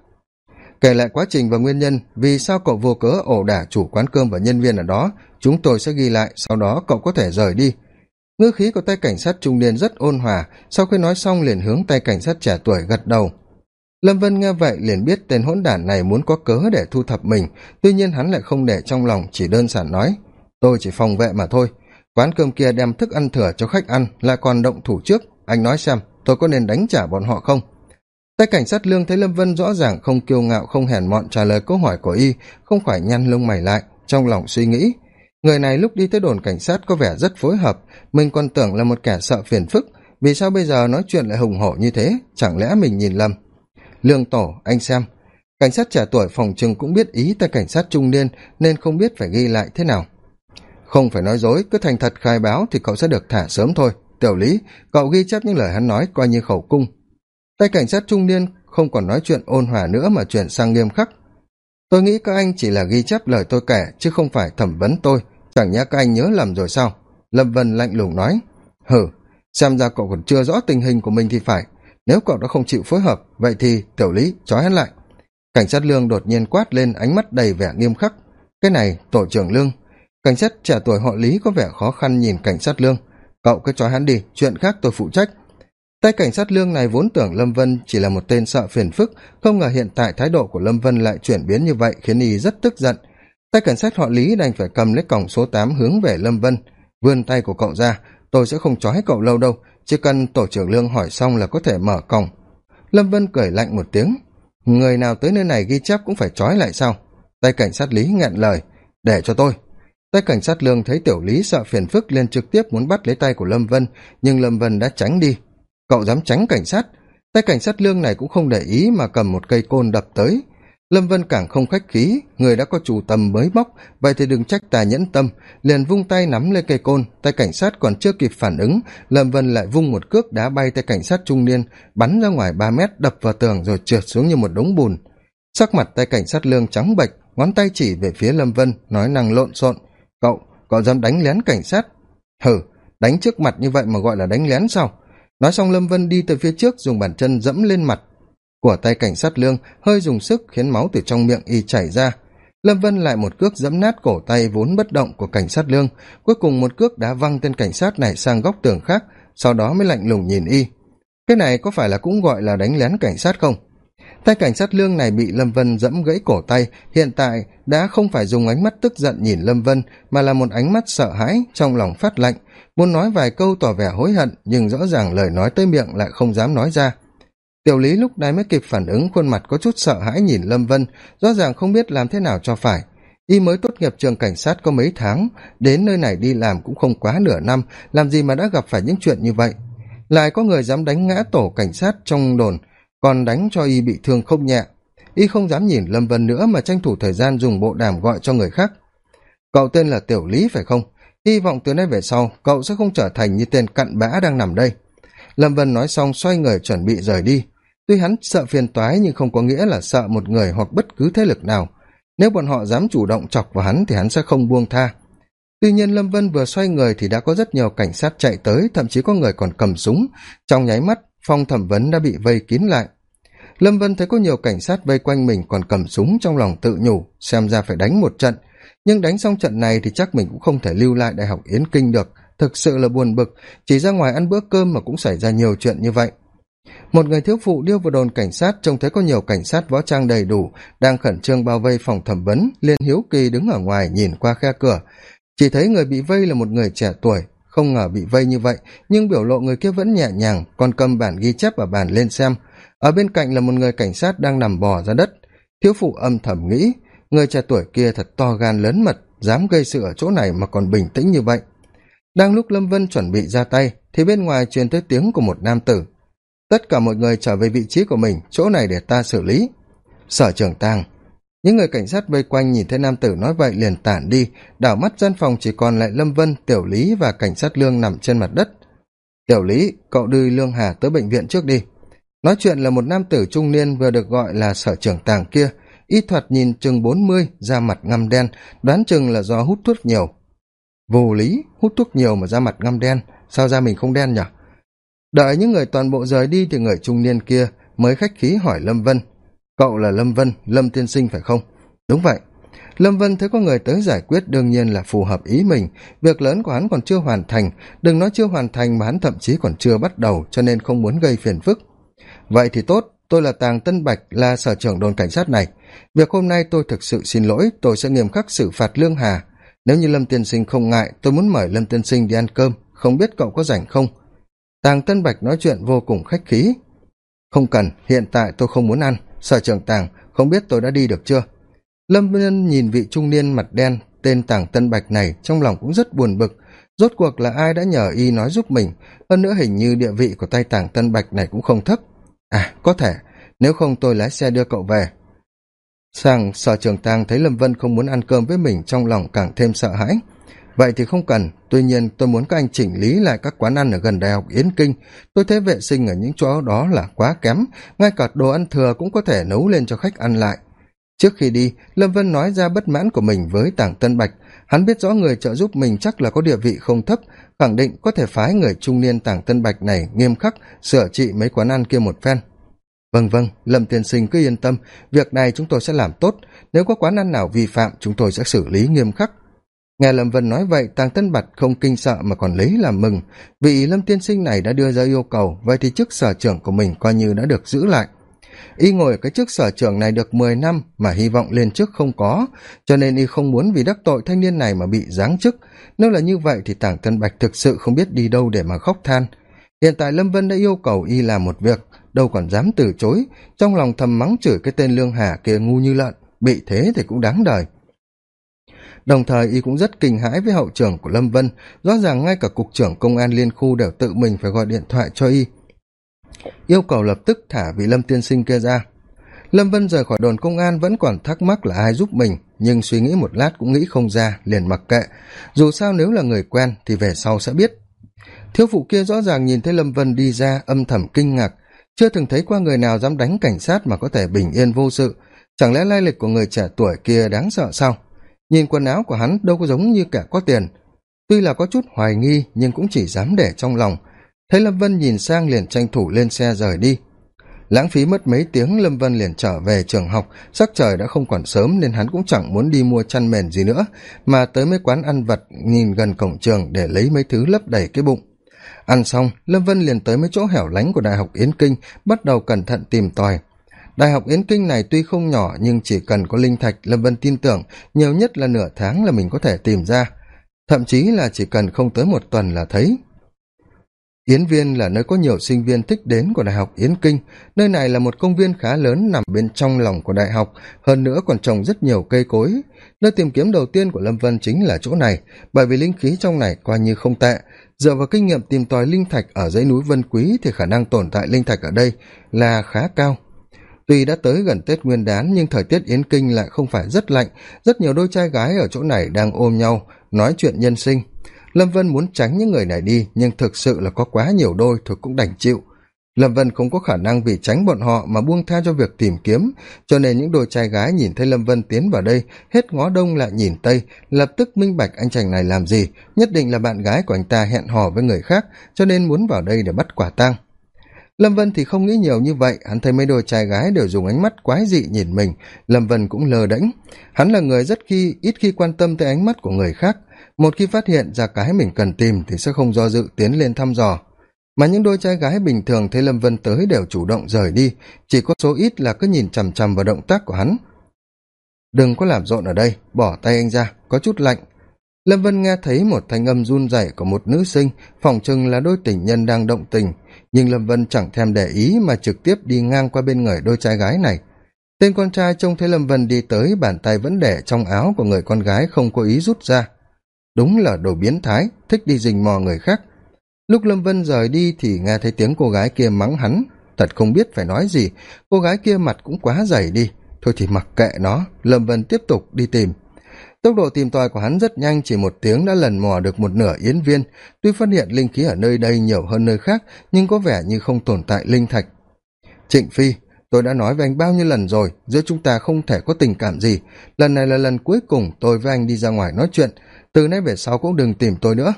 Kể lại quá trình và nguyên nhân, vì sao cậu vô cớ ẩu đả chủ quán cơm và nhân viên ở đó, chúng tôi sẽ ghi lại, sau đó cậu có thể rời đi. Ngữ khí của tay cảnh sát trung niên rất ôn hòa, sau khi nói xong liền hướng tay cảnh sát trẻ tuổi gật đầu lâm vân nghe vậy liền biết tên hỗn đản này muốn có cớ để thu thập mình, tuy nhiên hắn lại không để trong lòng, chỉ đơn giản nói, tôi chỉ phòng vệ mà thôi. Quán cơm kia đem thức ăn thừa cho khách ăn, lại còn động thủ trước. Anh nói xem, tôi có nên đánh trả bọn họ không? Tay cảnh sát lương thấy lâm vân rõ ràng không kiêu ngạo, không hèn mọn trả lời câu hỏi của y, không phải nhăn lông mày lại, trong lòng suy nghĩ. Người này lúc đi tới đồn cảnh sát có vẻ rất phối hợp, mình còn tưởng là một kẻ sợ phiền phức. Vì sao bây giờ nói chuyện lại hùng hổ như thế? Chẳng lẽ mình nhìn lầm? Lương tổ, anh xem. Cảnh sát trẻ tuổi phòng chừng cũng biết ý tay cảnh sát trung niên nên không biết phải ghi lại thế nào. Không phải nói dối, cứ thành thật khai báo thì cậu sẽ được thả sớm thôi. Tiểu lý, cậu ghi chép những lời hắn nói coi như khẩu cung. Tay cảnh sát trung niên không còn nói chuyện ôn hòa nữa mà chuyển sang nghiêm khắc. Tôi nghĩ các anh chỉ là ghi chép lời tôi kể, chứ không phải thẩm vấn tôi. Chẳng nhẽ các anh nhớ lầm rồi sao? Lâm vân lạnh lùng nói. Hử xem ra cậu còn chưa rõ tình hình của mình thì phải nếu cậu đã không chịu phối hợp, vậy thì, tiểu lý, trói hắn lại. Cảnh sát lương đột nhiên quát lên ánh mắt đầy vẻ nghiêm khắc. Cái này, tổ trưởng lương. Cảnh sát trẻ tuổi họ lý có vẻ khó khăn nhìn cảnh sát lương. Cậu cứ trói hắn đi, chuyện khác tôi phụ trách. Tay cảnh sát lương này vốn tưởng lâm vân chỉ là một tên sợ phiền phức, không ngờ hiện tại thái độ của lâm vân lại chuyển biến như vậy khiến y rất tức giận. Tay cảnh sát họ lý đành phải cầm lấy cổng số tám hướng về lâm vân. Vươn tay của cậu ra, tôi sẽ không trói cậu lâu đâu chỉ cần tổ trưởng lương hỏi xong là có thể mở cổng. Lâm vân cười lạnh một tiếng. Người nào tới nơi này ghi chép cũng phải trói lại sao? Tay cảnh sát lý nghẹn lời. Để cho tôi. Tay cảnh sát lương thấy tiểu lý sợ phiền phức liền trực tiếp muốn bắt lấy tay của lâm vân, nhưng lâm vân đã tránh đi. Cậu dám tránh cảnh sát? Tay cảnh sát lương này cũng không để ý mà cầm một cây côn đập tới lâm vân càng không khách khí, người đã có chủ tầm mới bóc vậy thì đừng trách ta nhẫn tâm. Liền vung tay nắm lên cây côn, tay cảnh sát còn chưa kịp phản ứng, lâm vân lại vung một cước đá bay tay cảnh sát trung niên, bắn ra ngoài ba mét, đập vào tường rồi trượt xuống như một đống bùn. Sắc mặt tay cảnh sát lương trắng bệch, ngón tay chỉ về phía lâm vân, nói năng lộn xộn. Cậu cậu dám đánh lén cảnh sát? Hừ, đánh trước mặt như vậy mà gọi là đánh lén sao? Nói xong lâm vân đi từ phía trước, dùng bàn chân dẫm lên mặt của tay cảnh sát lương hơi dùng sức khiến máu từ trong miệng y chảy ra. Lâm vân lại một cước dẫm nát cổ tay vốn bất động của cảnh sát lương. Cuối cùng một cước đá văng tên cảnh sát này sang góc tường khác, sau đó mới lạnh lùng nhìn y. Cái này có phải là cũng gọi là đánh lén cảnh sát không? Tay cảnh sát lương này bị lâm vân dẫm gãy cổ tay. Hiện tại đã không phải dùng ánh mắt tức giận nhìn lâm vân, mà là một ánh mắt sợ hãi trong lòng phát lạnh. Muốn nói vài câu tỏ vẻ hối hận, nhưng rõ ràng lời nói tới miệng lại không dám nói ra tiểu lý lúc này mới kịp phản ứng, khuôn mặt có chút sợ hãi nhìn lâm vân, rõ ràng không biết làm thế nào cho phải. Y mới tốt nghiệp trường cảnh sát có mấy tháng, đến nơi này đi làm cũng không quá nửa năm, làm gì mà đã gặp phải những chuyện như vậy? Lại có người dám đánh ngã tổ cảnh sát trong đồn, còn đánh cho y bị thương không nhẹ. Y không dám nhìn lâm vân nữa mà tranh thủ thời gian dùng bộ đàm gọi cho người khác. Cậu tên là tiểu lý phải không? Hy vọng từ nay về sau, cậu sẽ không trở thành như tên cặn bã đang nằm đây. Lâm vân nói xong, xoay người chuẩn bị rời đi tuy hắn sợ phiền toái nhưng không có nghĩa là sợ một người hoặc bất cứ thế lực nào. Nếu bọn họ dám chủ động chọc vào hắn thì hắn sẽ không buông tha. Tuy nhiên lâm vân vừa xoay người thì đã có rất nhiều cảnh sát chạy tới, thậm chí có người còn cầm súng. Trong nháy mắt phòng thẩm vấn đã bị vây kín lại. Lâm vân thấy có nhiều cảnh sát vây quanh mình còn cầm súng trong lòng tự nhủ, xem ra phải đánh một trận. Nhưng đánh xong trận này thì chắc mình cũng không thể lưu lại đại học yến kinh được. Thực sự là buồn bực, chỉ ra ngoài ăn bữa cơm mà cũng xảy ra nhiều chuyện như vậy một người thiếu phụ điêu vào đồn cảnh sát trông thấy có nhiều cảnh sát võ trang đầy đủ, đang khẩn trương bao vây phòng thẩm vấn, liên hiếu kỳ đứng ở ngoài nhìn qua khe cửa. Chỉ thấy người bị vây là một người trẻ tuổi, không ngờ bị vây như vậy, nhưng biểu lộ người kia vẫn nhẹ nhàng, còn cầm bản ghi chép ở bàn lên xem. Ở bên cạnh là một người cảnh sát đang nằm bò ra đất. Thiếu phụ âm thầm nghĩ, người trẻ tuổi kia thật to gan lớn mật, dám gây sự ở chỗ này mà còn bình tĩnh như vậy. Đang lúc lâm vân chuẩn bị ra tay, thì bên ngoài truyền tới tiếng của một nam tử tất cả mọi người trở về vị trí của mình, chỗ này để ta xử lý. Sở trường tàng những người cảnh sát vây quanh nhìn thấy nam tử nói vậy liền tản đi, đảo mắt gian phòng chỉ còn lại lâm vân, tiểu lý và cảnh sát lương nằm trên mặt đất. Tiểu lý, cậu đưa lương hà tới bệnh viện trước đi. Nói chuyện là một nam tử trung niên vừa được gọi là sở trưởng tàng kia, y thuật nhìn chừng bốn mươi, da mặt ngăm đen, đoán chừng là do hút thuốc nhiều. Vô lý, hút thuốc nhiều mà da mặt ngăm đen, sao da mình không đen nhở? Đợi những người toàn bộ rời đi thì người trung niên kia mới khách khí hỏi lâm vân. Cậu là lâm vân, lâm tiên sinh phải không? Đúng vậy. Lâm vân thấy có người tới giải quyết đương nhiên là phù hợp ý mình. Việc lớn của hắn còn chưa hoàn thành. Đừng nói chưa hoàn thành mà hắn thậm chí còn chưa bắt đầu, cho nên không muốn gây phiền phức. Vậy thì tốt, tôi là tàng tân bạch, là sở trưởng đồn cảnh sát này. Việc hôm nay tôi thực sự xin lỗi, tôi sẽ nghiêm khắc xử phạt lương hà. Nếu như lâm tiên sinh không ngại, tôi muốn mời lâm tiên sinh đi ăn cơm. Không biết cậu có rảnh không? Tàng tân bạch nói chuyện vô cùng khách khí. Không cần, hiện tại tôi không muốn ăn. Sở trưởng tàng, không biết tôi đã đi được chưa? Lâm vân nhìn vị trung niên mặt đen, tên tàng tân bạch này trong lòng cũng rất buồn bực. Rốt cuộc là ai đã nhờ y nói giúp mình? Hơn nữa hình như địa vị của tay tàng tân bạch này cũng không thấp. À có thể. Nếu không tôi lái xe đưa cậu về. Sang sở trường tàng thấy lâm vân không muốn ăn cơm với mình trong lòng càng thêm sợ hãi vậy thì không cần. Tuy nhiên, tôi muốn các anh chỉnh lý lại các quán ăn ở gần đại học yến kinh. Tôi thấy vệ sinh ở những chỗ đó là quá kém. Ngay cả đồ ăn thừa cũng có thể nấu lên cho khách ăn lại. Trước khi đi, lâm vân nói ra bất mãn của mình với Tảng tân bạch. Hắn biết rõ người trợ giúp mình chắc là có địa vị không thấp, khẳng định có thể phái người trung niên Tảng tân bạch này nghiêm khắc sửa trị mấy quán ăn kia một phen. Vâng vâng lâm tiên sinh cứ yên tâm. Việc này chúng tôi sẽ làm tốt. Nếu có quán ăn nào vi phạm, chúng tôi sẽ xử lý nghiêm khắc nghe lâm vân nói vậy, tàng tân bạch không kinh sợ mà còn lấy làm mừng. Vì lâm tiên sinh này đã đưa ra yêu cầu, vậy thì chức sở trưởng của mình coi như đã được giữ lại. Y ngồi ở cái chức sở trưởng này được mười năm mà hy vọng lên chức không có, cho nên y không muốn vì đắc tội thanh niên này mà bị giáng chức. Nếu là như vậy thì tàng tân bạch thực sự không biết đi đâu để mà khóc than. Hiện tại lâm vân đã yêu cầu y làm một việc, đâu còn dám từ chối. Trong lòng thầm mắng chửi cái tên lương hà kia ngu như lợn, bị thế thì cũng đáng đời đồng thời y cũng rất kinh hãi với hậu trưởng của lâm vân, rõ ràng ngay cả cục trưởng công an liên khu đều tự mình phải gọi điện thoại cho y. Yêu cầu lập tức thả vị lâm tiên sinh kia ra. Lâm vân rời khỏi đồn công an vẫn còn thắc mắc là ai giúp mình, nhưng suy nghĩ một lát cũng nghĩ không ra, liền mặc kệ. Dù sao nếu là người quen thì về sau sẽ biết. Thiếu phụ kia rõ ràng nhìn thấy lâm vân đi ra, âm thầm kinh ngạc. Chưa từng thấy qua người nào dám đánh cảnh sát mà có thể bình yên vô sự. Chẳng lẽ lai lịch của người trẻ tuổi kia đáng sợ sao? Nhìn quần áo của hắn đâu có giống như kẻ có tiền. Tuy là có chút hoài nghi, nhưng cũng chỉ dám để trong lòng. Thấy lâm vân nhìn sang liền tranh thủ lên xe rời đi. Lãng phí mất mấy tiếng, lâm vân liền trở về trường học. Sắc trời đã không còn sớm, nên hắn cũng chẳng muốn đi mua chăn mền gì nữa, mà tới mấy quán ăn vặt, nhìn gần cổng trường để lấy mấy thứ lấp đầy cái bụng. Ăn xong, lâm vân liền tới mấy chỗ hẻo lánh của đại học yến kinh, bắt đầu cẩn thận tìm tòi đại học yến kinh này tuy không nhỏ nhưng chỉ cần có linh thạch, lâm vân tin tưởng nhiều nhất là nửa tháng là mình có thể tìm ra. Thậm chí là chỉ cần không tới một tuần là thấy. Yến viên là nơi có nhiều sinh viên thích đến của đại học yến kinh. Nơi này là một công viên khá lớn nằm bên trong lòng của đại học, hơn nữa còn trồng rất nhiều cây cối. Nơi tìm kiếm đầu tiên của lâm vân chính là chỗ này, bởi vì linh khí trong này coi như không tệ. Dựa vào kinh nghiệm tìm tòi linh thạch ở dãy núi vân quý thì khả năng tồn tại linh thạch ở đây là khá cao tuy đã tới gần tết nguyên đán, nhưng thời tiết yến kinh lại không phải rất lạnh. Rất nhiều đôi trai gái ở chỗ này đang ôm nhau, nói chuyện nhân sinh. Lâm vân muốn tránh những người này đi, nhưng thực sự là có quá nhiều đôi thôi cũng đành chịu. Lâm vân không có khả năng vì tránh bọn họ mà buông tha cho việc tìm kiếm, cho nên những đôi trai gái nhìn thấy lâm vân tiến vào đây, hết ngó đông lại nhìn tây, lập tức minh bạch anh chàng này làm gì, nhất định là bạn gái của anh ta hẹn hò với người khác, cho nên muốn vào đây để bắt quả tang lâm vân thì không nghĩ nhiều như vậy. Hắn thấy mấy đôi trai gái đều dùng ánh mắt quái dị nhìn mình. Lâm vân cũng lờ đễnh. Hắn là người rất khi, ít khi quan tâm tới ánh mắt của người khác. Một khi phát hiện ra cái mình cần tìm thì sẽ không do dự tiến lên thăm dò. Mà những đôi trai gái bình thường thấy lâm vân tới đều chủ động rời đi. Chỉ có số ít là cứ nhìn chằm chằm vào động tác của hắn. Đừng có làm rộn ở đây, bỏ tay anh ra, có chút lạnh lâm vân nghe thấy một thanh âm run rẩy của một nữ sinh, phỏng chừng là đôi tình nhân đang động tình. Nhưng lâm vân chẳng thèm để ý mà trực tiếp đi ngang qua bên người đôi trai gái này. Tên con trai trông thấy lâm vân đi tới, bàn tay vẫn để trong áo của người con gái không có ý rút ra. Đúng là đồ biến thái, thích đi rình mò người khác. Lúc lâm vân rời đi thì nghe thấy tiếng cô gái kia mắng hắn. Thật không biết phải nói gì, cô gái kia mặt cũng quá dày đi. Thôi thì mặc kệ nó, lâm vân tiếp tục đi tìm tốc độ tìm tòi của hắn rất nhanh, chỉ một tiếng đã lần mò được một nửa yến viên. Tuy phát hiện linh khí ở nơi đây nhiều hơn nơi khác, nhưng có vẻ như không tồn tại linh thạch. Trịnh phi, tôi đã nói với anh bao nhiêu lần rồi, giữa chúng ta không thể có tình cảm gì. Lần này là lần cuối cùng tôi với anh đi ra ngoài nói chuyện. Từ nay về sau cũng đừng tìm tôi nữa.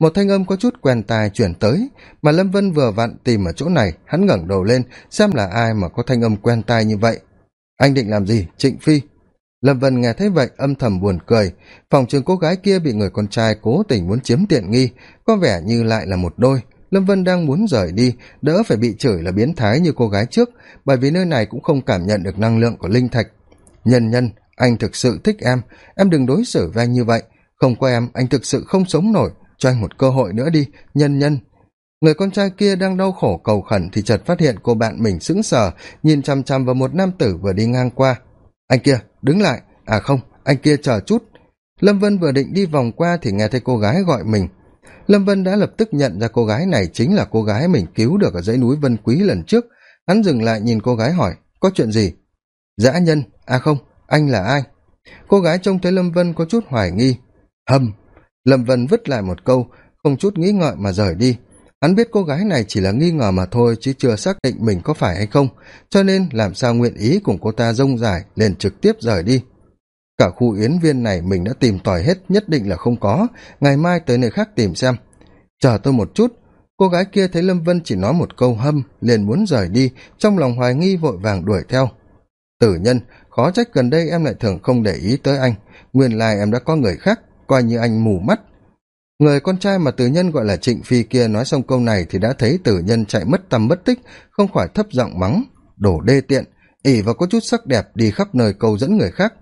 Một thanh âm có chút quen tai chuyển tới, mà lâm vân vừa vặn tìm ở chỗ này. Hắn ngẩng đầu lên, xem là ai mà có thanh âm quen tai như vậy. Anh định làm gì, trịnh phi? Lâm vân nghe thấy vậy âm thầm buồn cười. Phòng trường cô gái kia bị người con trai cố tình muốn chiếm tiện nghi, có vẻ như lại là một đôi. Lâm vân đang muốn rời đi, đỡ phải bị chửi là biến thái như cô gái trước, bởi vì nơi này cũng không cảm nhận được năng lượng của linh thạch. Nhân nhân, anh thực sự thích em. Em đừng đối xử với anh như vậy. Không có em, anh thực sự không sống nổi. Cho anh một cơ hội nữa đi, nhân nhân. Người con trai kia đang đau khổ cầu khẩn thì chợt phát hiện cô bạn mình sững sờ, nhìn chằm chằm vào một nam tử vừa đi ngang qua anh kia, đứng lại. À không, anh kia chờ chút. Lâm vân vừa định đi vòng qua thì nghe thấy cô gái gọi mình. Lâm vân đã lập tức nhận ra cô gái này chính là cô gái mình cứu được ở dãy núi vân quý lần trước. Hắn dừng lại nhìn cô gái hỏi, có chuyện gì? Dã nhân. À không, anh là ai? Cô gái trông thấy lâm vân có chút hoài nghi. Hầm. Lâm vân vứt lại một câu, không chút nghĩ ngợi mà rời đi hắn biết cô gái này chỉ là nghi ngờ mà thôi, chứ chưa xác định mình có phải hay không. Cho nên làm sao nguyện ý cùng cô ta rông dài, liền trực tiếp rời đi. Cả khu yến viên này mình đã tìm tòi hết, nhất định là không có. Ngày mai tới nơi khác tìm xem. Chờ tôi một chút. Cô gái kia thấy lâm vân chỉ nói một câu hâm, liền muốn rời đi, trong lòng hoài nghi vội vàng đuổi theo. Tử nhân, khó trách gần đây em lại thường không để ý tới anh. Nguyên lai em đã có người khác, coi như anh mù mắt người con trai mà tử nhân gọi là trịnh phi kia nói xong câu này thì đã thấy tử nhân chạy mất tầm mất tích, không khỏi thấp giọng mắng, đổ đê tiện ỉ và có chút sắc đẹp đi khắp nơi câu dẫn người khác.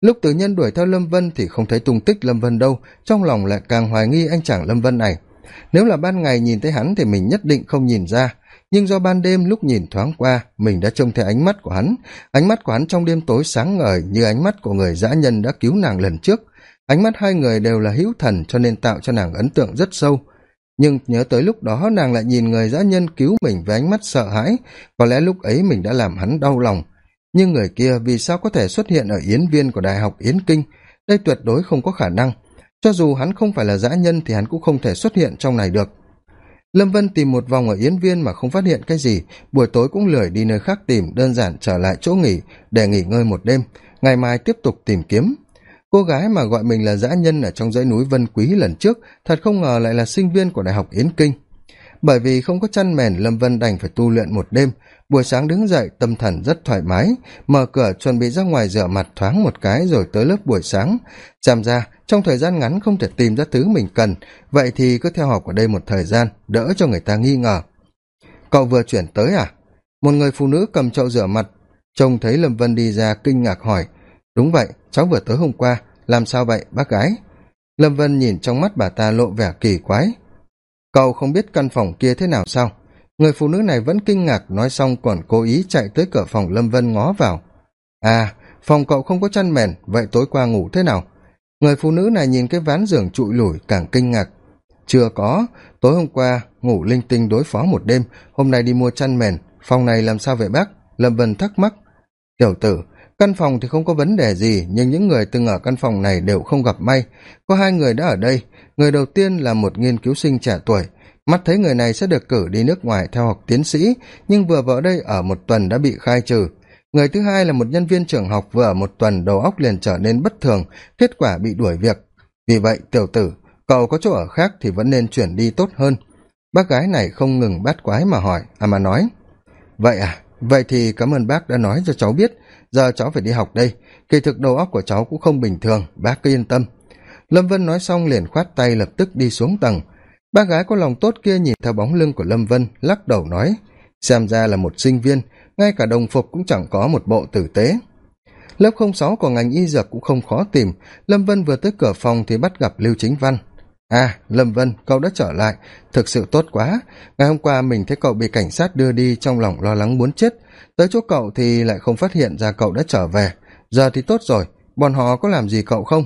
Lúc tử nhân đuổi theo lâm vân thì không thấy tung tích lâm vân đâu, trong lòng lại càng hoài nghi anh chàng lâm vân này. Nếu là ban ngày nhìn thấy hắn thì mình nhất định không nhìn ra, nhưng do ban đêm lúc nhìn thoáng qua, mình đã trông thấy ánh mắt của hắn. Ánh mắt của hắn trong đêm tối sáng ngời như ánh mắt của người dã nhân đã cứu nàng lần trước ánh mắt hai người đều là hữu thần cho nên tạo cho nàng ấn tượng rất sâu. Nhưng nhớ tới lúc đó nàng lại nhìn người dã nhân cứu mình với ánh mắt sợ hãi. Có lẽ lúc ấy mình đã làm hắn đau lòng. Nhưng người kia vì sao có thể xuất hiện ở yến viên của đại học yến kinh? Đây tuyệt đối không có khả năng. Cho dù hắn không phải là dã nhân thì hắn cũng không thể xuất hiện trong này được. Lâm vân tìm một vòng ở yến viên mà không phát hiện cái gì. Buổi tối cũng lười đi nơi khác tìm, đơn giản trở lại chỗ nghỉ, để nghỉ ngơi một đêm. Ngày mai tiếp tục tìm kiếm cô gái mà gọi mình là dã nhân ở trong dãy núi vân quý lần trước thật không ngờ lại là sinh viên của đại học yến kinh. Bởi vì không có chăn mền, lâm vân đành phải tu luyện một đêm. Buổi sáng đứng dậy, tâm thần rất thoải mái, mở cửa chuẩn bị ra ngoài rửa mặt thoáng một cái rồi tới lớp buổi sáng. Chạm ra, trong thời gian ngắn không thể tìm ra thứ mình cần, vậy thì cứ theo học ở đây một thời gian, đỡ cho người ta nghi ngờ. Cậu vừa chuyển tới à? Một người phụ nữ cầm chậu rửa mặt, trông thấy lâm vân đi ra kinh ngạc hỏi đúng vậy, cháu vừa tới hôm qua, làm sao vậy, bác gái? Lâm vân nhìn trong mắt bà ta lộ vẻ kỳ quái. Cậu không biết căn phòng kia thế nào sao? Người phụ nữ này vẫn kinh ngạc nói xong còn cố ý chạy tới cửa phòng lâm vân ngó vào. À phòng cậu không có chăn mền, vậy tối qua ngủ thế nào? Người phụ nữ này nhìn cái ván giường trụi lủi càng kinh ngạc. Chưa có, tối hôm qua ngủ linh tinh đối phó một đêm, hôm nay đi mua chăn mền, phòng này làm sao vậy bác? Lâm vân thắc mắc. Tiểu tử căn phòng thì không có vấn đề gì, nhưng những người từng ở căn phòng này đều không gặp may. Có hai người đã ở đây. Người đầu tiên là một nghiên cứu sinh trẻ tuổi. Mắt thấy người này sẽ được cử đi nước ngoài theo học tiến sĩ, nhưng vừa vào đây ở một tuần đã bị khai trừ. Người thứ hai là một nhân viên trường học vừa ở một tuần đầu óc liền trở nên bất thường, kết quả bị đuổi việc. Vì vậy, tiểu tử, cậu có chỗ ở khác thì vẫn nên chuyển đi tốt hơn. Bác gái này không ngừng bát quái mà hỏi à mà nói? Vậy à vậy thì cảm ơn bác đã nói cho cháu biết giờ cháu phải đi học đây. Kỳ thực đầu óc của cháu cũng không bình thường, bác cứ yên tâm. Lâm vân nói xong liền khoát tay lập tức đi xuống tầng. Bác gái có lòng tốt kia nhìn theo bóng lưng của lâm vân, lắc đầu nói, xem ra là một sinh viên, ngay cả đồng phục cũng chẳng có một bộ tử tế. Lớp không sáu của ngành y dược cũng không khó tìm. Lâm vân vừa tới cửa phòng thì bắt gặp lưu chính văn à lâm vân, cậu đã trở lại. Thực sự tốt quá. Ngày hôm qua mình thấy cậu bị cảnh sát đưa đi trong lòng lo lắng muốn chết. Tới chỗ cậu thì lại không phát hiện ra cậu đã trở về. Giờ thì tốt rồi. Bọn họ có làm gì cậu không?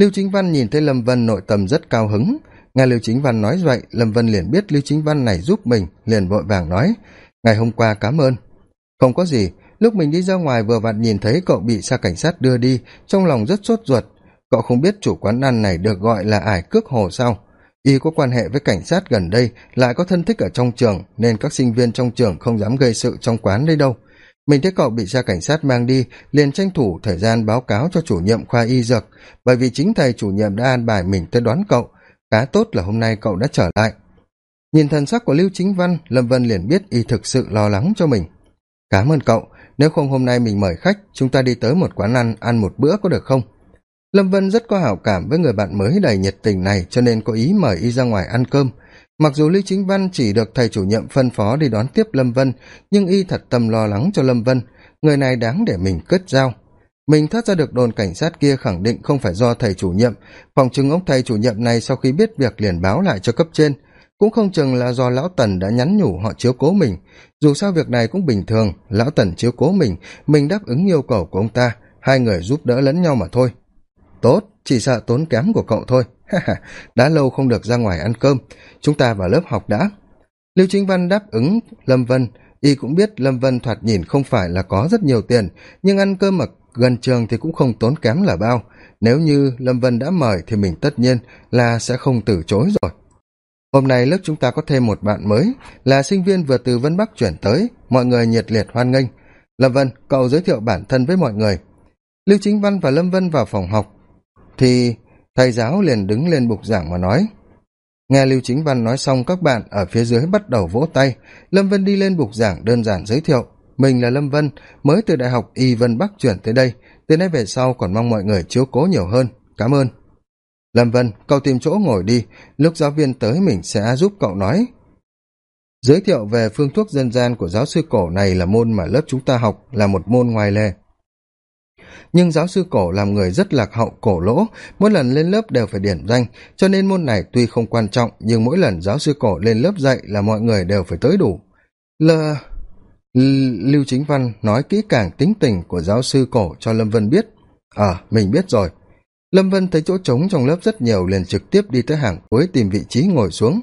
Lưu chính văn nhìn thấy lâm vân nội tâm rất cao hứng. Nghe lưu chính văn nói vậy, lâm vân liền biết lưu chính văn này giúp mình, liền vội vàng nói, ngày hôm qua cảm ơn. Không có gì. Lúc mình đi ra ngoài vừa vặn nhìn thấy cậu bị xa cảnh sát đưa đi, trong lòng rất sốt ruột cậu không biết chủ quán ăn này được gọi là ải cước hồ sao? Y có quan hệ với cảnh sát gần đây, lại có thân thích ở trong trường, nên các sinh viên trong trường không dám gây sự trong quán đây đâu. Mình thấy cậu bị ra cảnh sát mang đi, liền tranh thủ thời gian báo cáo cho chủ nhiệm khoa y dược, bởi vì chính thầy chủ nhiệm đã an bài mình tới đón cậu. Khá tốt là hôm nay cậu đã trở lại. Nhìn thần sắc của lưu chính văn, lâm vân liền biết y thực sự lo lắng cho mình. Cảm ơn cậu, nếu không hôm nay mình mời khách, chúng ta đi tới một quán ăn ăn một bữa có được không? Lâm vân rất có hảo cảm với người bạn mới đầy nhiệt tình này, cho nên có ý mời y ra ngoài ăn cơm. Mặc dù Lý chính văn chỉ được thầy chủ nhiệm phân phó đi đón tiếp lâm vân, nhưng y thật tâm lo lắng cho lâm vân. Người này đáng để mình kết giao. Mình thoát ra được đồn cảnh sát kia khẳng định không phải do thầy chủ nhiệm. Phòng chứng ông thầy chủ nhiệm này sau khi biết việc liền báo lại cho cấp trên. Cũng không chừng là do lão tần đã nhắn nhủ họ chiếu cố mình. Dù sao việc này cũng bình thường, lão tần chiếu cố mình mình đáp ứng yêu cầu của ông ta, hai người giúp đỡ lẫn nhau mà thôi tốt, chỉ sợ tốn kém của cậu thôi. Đã lâu không được ra ngoài ăn cơm. Chúng ta vào lớp học đã. Lưu chính văn đáp ứng lâm vân. Y cũng biết lâm vân thoạt nhìn không phải là có rất nhiều tiền, nhưng ăn cơm ở gần trường thì cũng không tốn kém là bao. Nếu như lâm vân đã mời thì mình tất nhiên là sẽ không từ chối rồi. Hôm nay lớp chúng ta có thêm một bạn mới, là sinh viên vừa từ vân bắc chuyển tới. Mọi người nhiệt liệt hoan nghênh. Lâm vân, cậu giới thiệu bản thân với mọi người. Lưu chính văn và lâm vân vào phòng học thì thầy giáo liền đứng lên bục giảng mà nói. Nghe lưu chính văn nói xong, các bạn ở phía dưới bắt đầu vỗ tay. Lâm vân đi lên bục giảng đơn giản giới thiệu. Mình là lâm vân, mới từ đại học y vân bắc chuyển tới đây. Từ nay về sau còn mong mọi người chiếu cố nhiều hơn. Cảm ơn. Lâm vân, cậu tìm chỗ ngồi đi. Lúc giáo viên tới, mình sẽ giúp cậu nói. Giới thiệu về phương thuốc dân gian của giáo sư cổ này là môn mà lớp chúng ta học, là một môn ngoài lề nhưng giáo sư cổ làm người rất lạc hậu cổ lỗ. Mỗi lần lên lớp đều phải điển danh. Cho nên môn này tuy không quan trọng nhưng mỗi lần giáo sư cổ lên lớp dạy là mọi người đều phải tới đủ. L lưu chính văn nói kỹ càng tính tình của giáo sư cổ cho lâm vân biết. Ờ à, mình biết rồi. Lâm vân thấy chỗ trống trong lớp rất nhiều liền trực tiếp đi tới hàng cuối tìm vị trí ngồi xuống.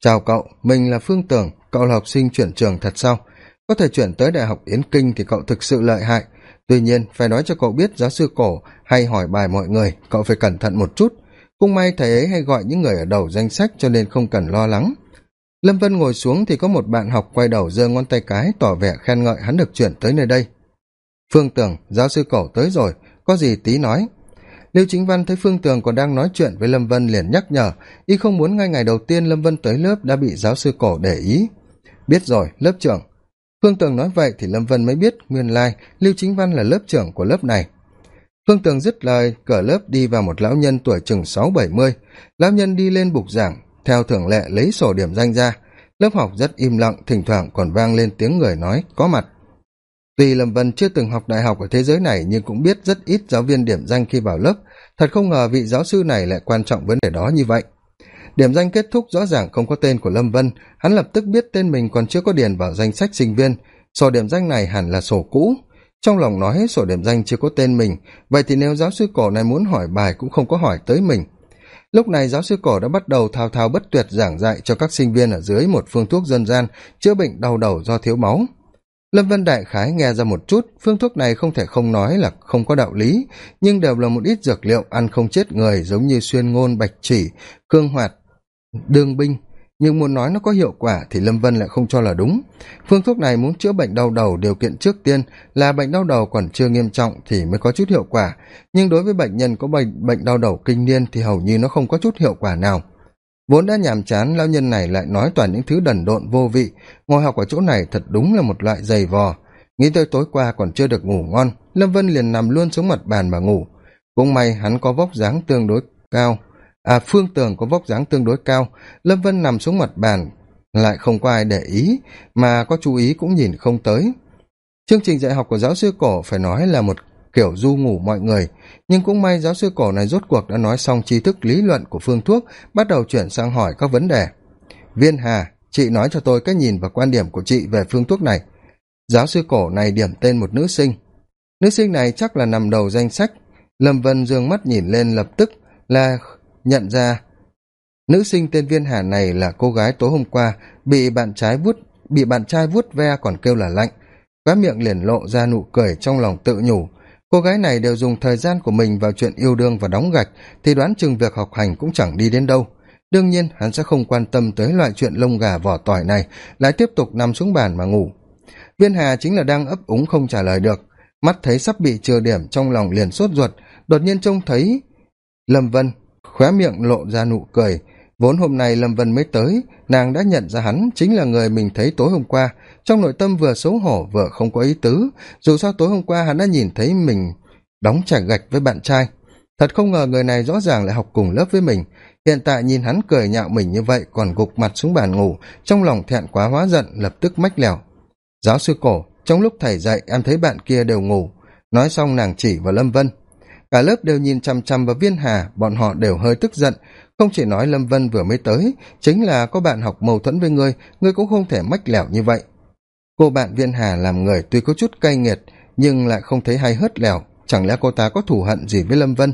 Chào cậu mình là phương tường cậu là học sinh chuyển trường thật sao? Có thể chuyển tới đại học yến kinh thì cậu thực sự lợi hại tuy nhiên, phải nói cho cậu biết giáo sư cổ hay hỏi bài mọi người, cậu phải cẩn thận một chút. Cũng may thầy ấy hay gọi những người ở đầu danh sách cho nên không cần lo lắng. Lâm vân ngồi xuống thì có một bạn học quay đầu giơ ngón tay cái tỏ vẻ khen ngợi hắn được chuyển tới nơi đây. Phương Tường, giáo sư cổ tới rồi, có gì tí nói. Lưu chính văn thấy phương tường còn đang nói chuyện với lâm vân liền nhắc nhở, y không muốn ngay ngày đầu tiên lâm vân tới lớp đã bị giáo sư cổ để ý. Biết rồi, lớp trưởng phương tường nói vậy thì lâm vân mới biết nguyên lai lưu chính văn là lớp trưởng của lớp này. Phương tường dứt lời, cửa lớp đi vào một lão nhân tuổi chừng sáu bảy mươi. Lão nhân đi lên bục giảng, theo thường lệ lấy sổ điểm danh ra. Lớp học rất im lặng, thỉnh thoảng còn vang lên tiếng người nói có mặt. Tuy lâm vân chưa từng học đại học ở thế giới này nhưng cũng biết rất ít giáo viên điểm danh khi vào lớp. Thật không ngờ vị giáo sư này lại quan trọng vấn đề đó như vậy điểm danh kết thúc rõ ràng không có tên của lâm vân, hắn lập tức biết tên mình còn chưa có điền vào danh sách sinh viên. Sổ điểm danh này hẳn là sổ cũ. Trong lòng nói sổ điểm danh chưa có tên mình, vậy thì nếu giáo sư cổ này muốn hỏi bài cũng không có hỏi tới mình. Lúc này giáo sư cổ đã bắt đầu thao thao bất tuyệt giảng dạy cho các sinh viên ở dưới một phương thuốc dân gian, chữa bệnh đau đầu do thiếu máu. Lâm vân đại khái nghe ra một chút, phương thuốc này không thể không nói là không có đạo lý, nhưng đều là một ít dược liệu ăn không chết người giống như xuyên ngôn, bạch chỉ cương hoạt đương binh, nhưng muốn nói nó có hiệu quả thì lâm vân lại không cho là đúng. Phương thuốc này muốn chữa bệnh đau đầu, điều kiện trước tiên là bệnh đau đầu còn chưa nghiêm trọng thì mới có chút hiệu quả. Nhưng đối với bệnh nhân có bệnh bệnh đau đầu kinh niên thì hầu như nó không có chút hiệu quả nào. Vốn đã nhàm chán lao nhân này lại nói toàn những thứ đần độn vô vị. Ngồi học ở chỗ này thật đúng là một loại giày vò. Nghĩ tới tối qua còn chưa được ngủ ngon, lâm vân liền nằm luôn xuống mặt bàn mà ngủ. Cũng may hắn có vóc dáng tương đối cao à phương tường có vóc dáng tương đối cao. Lâm vân nằm xuống mặt bàn, lại không có ai để ý, mà có chú ý cũng nhìn không tới. Chương trình dạy học của giáo sư cổ phải nói là một kiểu du ngủ mọi người, nhưng cũng may giáo sư cổ này rốt cuộc đã nói xong tri thức lý luận của phương thuốc, bắt đầu chuyển sang hỏi các vấn đề. Viên hà, chị nói cho tôi cách nhìn và quan điểm của chị về phương thuốc này. Giáo sư cổ này điểm tên một nữ sinh. Nữ sinh này chắc là nằm đầu danh sách. Lâm vân d ư ơ n g mắt nhìn lên lập tức là nhận ra. Nữ sinh tên viên hà này là cô gái tối hôm qua bị bạn trái vuốt, bị bạn trai vuốt ve còn kêu là lạnh. Khóe miệng liền lộ ra nụ cười trong lòng tự nhủ. Cô gái này đều dùng thời gian của mình vào chuyện yêu đương và đóng gạch thì đoán chừng việc học hành cũng chẳng đi đến đâu. Đương nhiên, hắn sẽ không quan tâm tới loại chuyện lông gà vỏ tỏi này, lại tiếp tục nằm xuống bàn mà ngủ. Viên hà chính là đang ấp úng không trả lời được. Mắt thấy sắp bị trừ điểm trong lòng liền sốt ruột, đột nhiên trông thấy lâm vân khóe miệng lộ ra nụ cười. Vốn hôm nay lâm vân mới tới, nàng đã nhận ra hắn chính là người mình thấy tối hôm qua. Trong nội tâm vừa xấu hổ vừa không có ý tứ. Dù sao tối hôm qua hắn đã nhìn thấy mình đóng trả gạch với bạn trai. Thật không ngờ người này rõ ràng lại học cùng lớp với mình. Hiện tại nhìn hắn cười nhạo mình như vậy còn gục mặt xuống bàn ngủ, trong lòng thẹn quá hóa giận, lập tức mách lèo. Giáo sư cổ, trong lúc thầy dạy em thấy bạn kia đều ngủ. Nói xong nàng chỉ vào lâm vân cả lớp đều nhìn chằm chằm vào viên hà, bọn họ đều hơi tức giận. Không chỉ nói lâm vân vừa mới tới, chính là có bạn học mâu thuẫn với ngươi ngươi cũng không thể mách lẻo như vậy. Cô bạn viên hà làm người tuy có chút cay nghiệt, nhưng lại không thấy hay hớt lẻo. Chẳng lẽ cô ta có thù hận gì với lâm vân?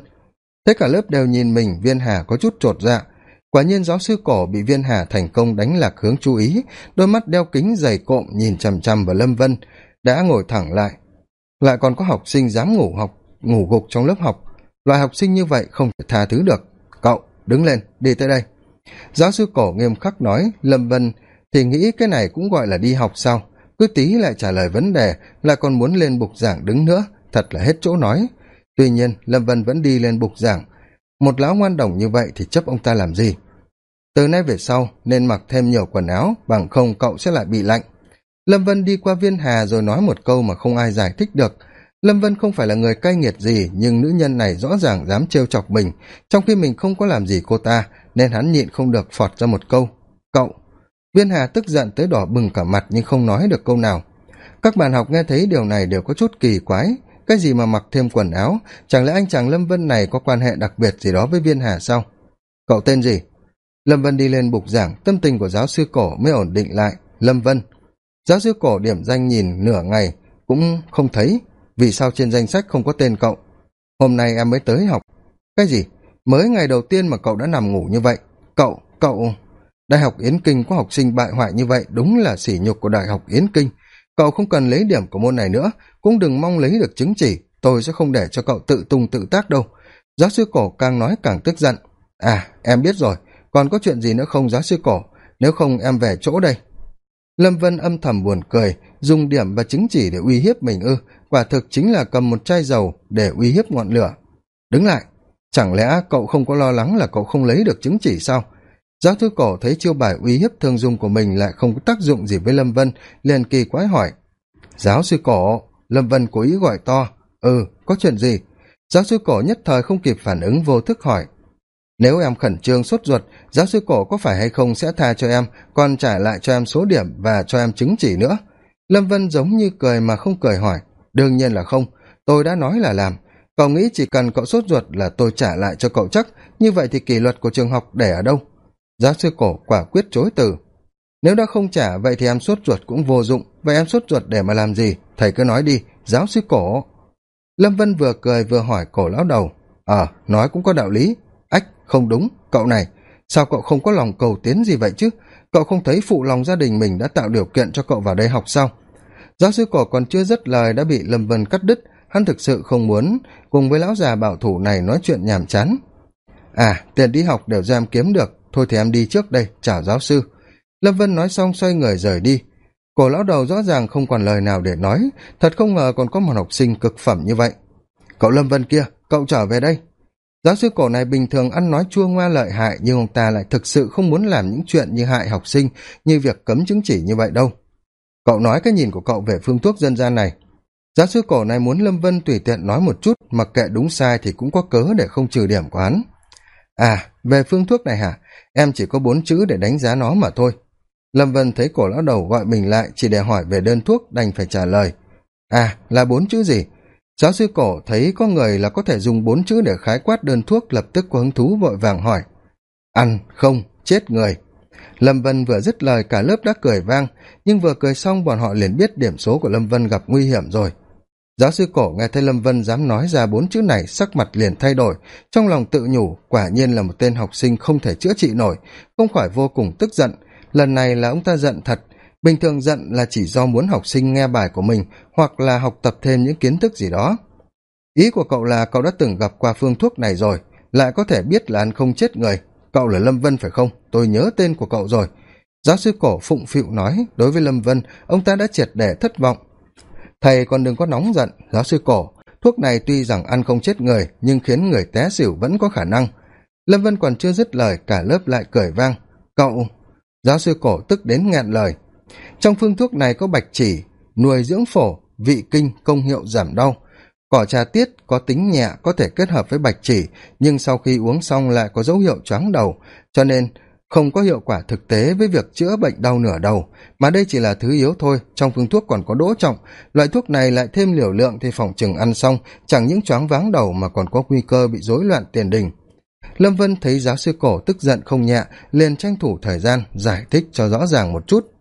Thế cả lớp đều nhìn mình, viên hà có chút t r ộ t dạ. Quả nhiên giáo sư cổ bị viên hà thành công đánh lạc hướng chú ý, đôi mắt đeo kính dày cộm nhìn chằm chằm vào lâm vân, đã ngồi thẳng lại. Lại còn có học sinh dám ngủ học ngủ gục trong lớp học. Loại học sinh như vậy không thể tha thứ được. Cậu, đứng lên, đi tới đây. Giáo sư cổ nghiêm khắc nói, lâm vân, thì nghĩ cái này cũng gọi là đi học sao? Cứ tí lại trả lời vấn đề là còn muốn lên bục giảng đứng nữa. Thật là hết chỗ nói. Tuy nhiên, lâm vân vẫn đi lên bục giảng. Một lão ngoan đồng như vậy thì chấp ông ta làm gì? Từ nay về sau, nên mặc thêm nhiều quần áo, bằng không cậu sẽ lại bị lạnh. Lâm vân đi qua viên hà rồi nói một câu mà không ai giải thích được lâm vân không phải là người cay nghiệt gì, nhưng nữ nhân này rõ ràng dám trêu chọc mình. Trong khi mình không có làm gì cô ta, nên hắn nhịn không được phọt ra một câu. Cậu viên hà tức giận tới đỏ bừng cả mặt nhưng không nói được câu nào. Các bạn học nghe thấy điều này đều có chút kỳ quái. Cái gì mà mặc thêm quần áo? Chẳng lẽ anh chàng lâm vân này có quan hệ đặc biệt gì đó với viên hà sao? Cậu tên gì? Lâm vân đi lên bục giảng, tâm tình của giáo sư cổ mới ổn định lại. Lâm vân. Giáo sư cổ điểm danh nhìn nửa ngày, cũng không thấy vì sao trên danh sách không có tên cậu? Hôm nay em mới tới học. Cái gì? Mới ngày đầu tiên mà cậu đã nằm ngủ như vậy. Cậu cậu. Đại học yến kinh có học sinh bại hoại như vậy, đúng là sỉ nhục của đại học yến kinh. Cậu không cần lấy điểm của môn này nữa, cũng đừng mong lấy được chứng chỉ. Tôi sẽ không để cho cậu tự tung tự tác đâu. Giáo sư cổ càng nói càng tức giận. À em biết rồi. Còn có chuyện gì nữa không, giáo sư cổ? Nếu không, em về chỗ đây. Lâm vân âm thầm buồn cười dùng điểm và chứng chỉ để uy hiếp mình ư? Quả thực chính là cầm một chai dầu để uy hiếp ngọn lửa. Đứng lại. Chẳng lẽ cậu không có lo lắng là cậu không lấy được chứng chỉ sao? Giáo sư cổ thấy chiêu bài uy hiếp thương dung của mình lại không có tác dụng gì với lâm vân, liền kỳ quái hỏi. Giáo sư cổ, lâm vân cố ý gọi to. Ừ có chuyện gì? Giáo sư cổ nhất thời không kịp phản ứng, vô thức hỏi. Nếu em khẩn trương sốt ruột, giáo sư cổ có phải hay không sẽ tha cho em, còn trả lại cho em số điểm và cho em chứng chỉ nữa? Lâm vân giống như cười mà không cười hỏi, đương nhiên là không, tôi đã nói là làm. Cậu nghĩ chỉ cần cậu sốt ruột là tôi trả lại cho cậu chắc, như vậy thì kỷ luật của trường học để ở đâu? Giáo sư cổ quả quyết chối từ, nếu đã không trả, vậy thì em sốt ruột cũng vô dụng. Vậy em sốt ruột để mà làm gì? Thầy cứ nói đi, giáo sư cổ. Lâm vân vừa cười vừa hỏi cổ lão đầu ờ nói cũng có đạo lý. Ách, không đúng, cậu này, sao cậu không có lòng cầu tiến gì vậy chứ? Cậu không thấy phụ lòng gia đình mình đã tạo điều kiện cho cậu vào đây học sao? Giáo sư cổ còn chưa dứt lời đã bị lâm vân cắt đứt. Hắn thực sự không muốn cùng với lão già bảo thủ này nói chuyện nhàm chán. À tiền đi học đều do em kiếm được. Thôi thì em đi trước đây chào giáo sư. Lâm vân nói xong xoay người rời đi. Cổ lão đầu rõ ràng không còn lời nào để nói. Thật không ngờ còn có một học sinh cực phẩm như vậy. Cậu lâm vân kia, cậu trở về đây giáo sư cổ này bình thường ăn nói chua ngoa lợi hại, nhưng ông ta lại thực sự không muốn làm những chuyện như hại học sinh, như việc cấm chứng chỉ như vậy đâu. Cậu nói cái nhìn của cậu về phương thuốc dân gian này. Giáo sư cổ này muốn lâm vân tùy tiện nói một chút, mặc kệ đúng sai thì cũng có cớ để không trừ điểm của hắn. À về phương thuốc này hả? Em chỉ có bốn chữ để đánh giá nó mà thôi. Lâm vân thấy cổ lão đầu gọi mình lại chỉ để hỏi về đơn thuốc, đành phải trả lời. À là bốn chữ gì? Giáo sư cổ thấy có người là có thể dùng bốn chữ để khái quát đơn thuốc, lập tức có hứng thú vội vàng hỏi. Ăn, không, chết người. Lâm vân vừa dứt lời, cả lớp đã cười vang, nhưng vừa cười xong bọn họ liền biết điểm số của lâm vân gặp nguy hiểm rồi. Giáo sư cổ nghe thấy lâm vân dám nói ra bốn chữ này, sắc mặt liền thay đổi, trong lòng tự nhủ, quả nhiên là một tên học sinh không thể chữa trị nổi, không khỏi vô cùng tức giận. Lần này là ông ta giận thật bình thường giận là chỉ do muốn học sinh nghe bài của mình hoặc là học tập thêm những kiến thức gì đó. Ý của cậu là cậu đã từng gặp qua phương thuốc này rồi, lại có thể biết là ăn không chết người. Cậu là lâm vân phải không? Tôi nhớ tên của cậu rồi. Giáo sư cổ phụng phịu nói, đối với lâm vân, ông ta đã triệt để thất vọng. Thầy còn đừng có nóng giận, giáo sư cổ. Thuốc này tuy rằng ăn không chết người, nhưng khiến người té xỉu vẫn có khả năng. Lâm vân còn chưa dứt lời, cả lớp lại cười vang. Cậu, giáo sư cổ tức đến nghẹn lời trong phương thuốc này có bạch chỉ, nuôi dưỡng phổ, vị kinh, công hiệu giảm đau. Cỏ trà tiết có tính nhẹ, có thể kết hợp với bạch chỉ, nhưng sau khi uống xong lại có dấu hiệu choáng đầu. Cho nên, không có hiệu quả thực tế với việc chữa bệnh đau nửa đầu, mà đây chỉ là thứ yếu thôi. Trong phương thuốc còn có đỗ trọng, loại thuốc này lại thêm liều lượng thì phòng chừng ăn xong, chẳng những choáng váng đầu mà còn có nguy cơ bị rối loạn tiền đình. Lâm vân thấy giáo sư cổ tức giận không nhẹ, liền tranh thủ thời gian giải thích cho rõ ràng một chút.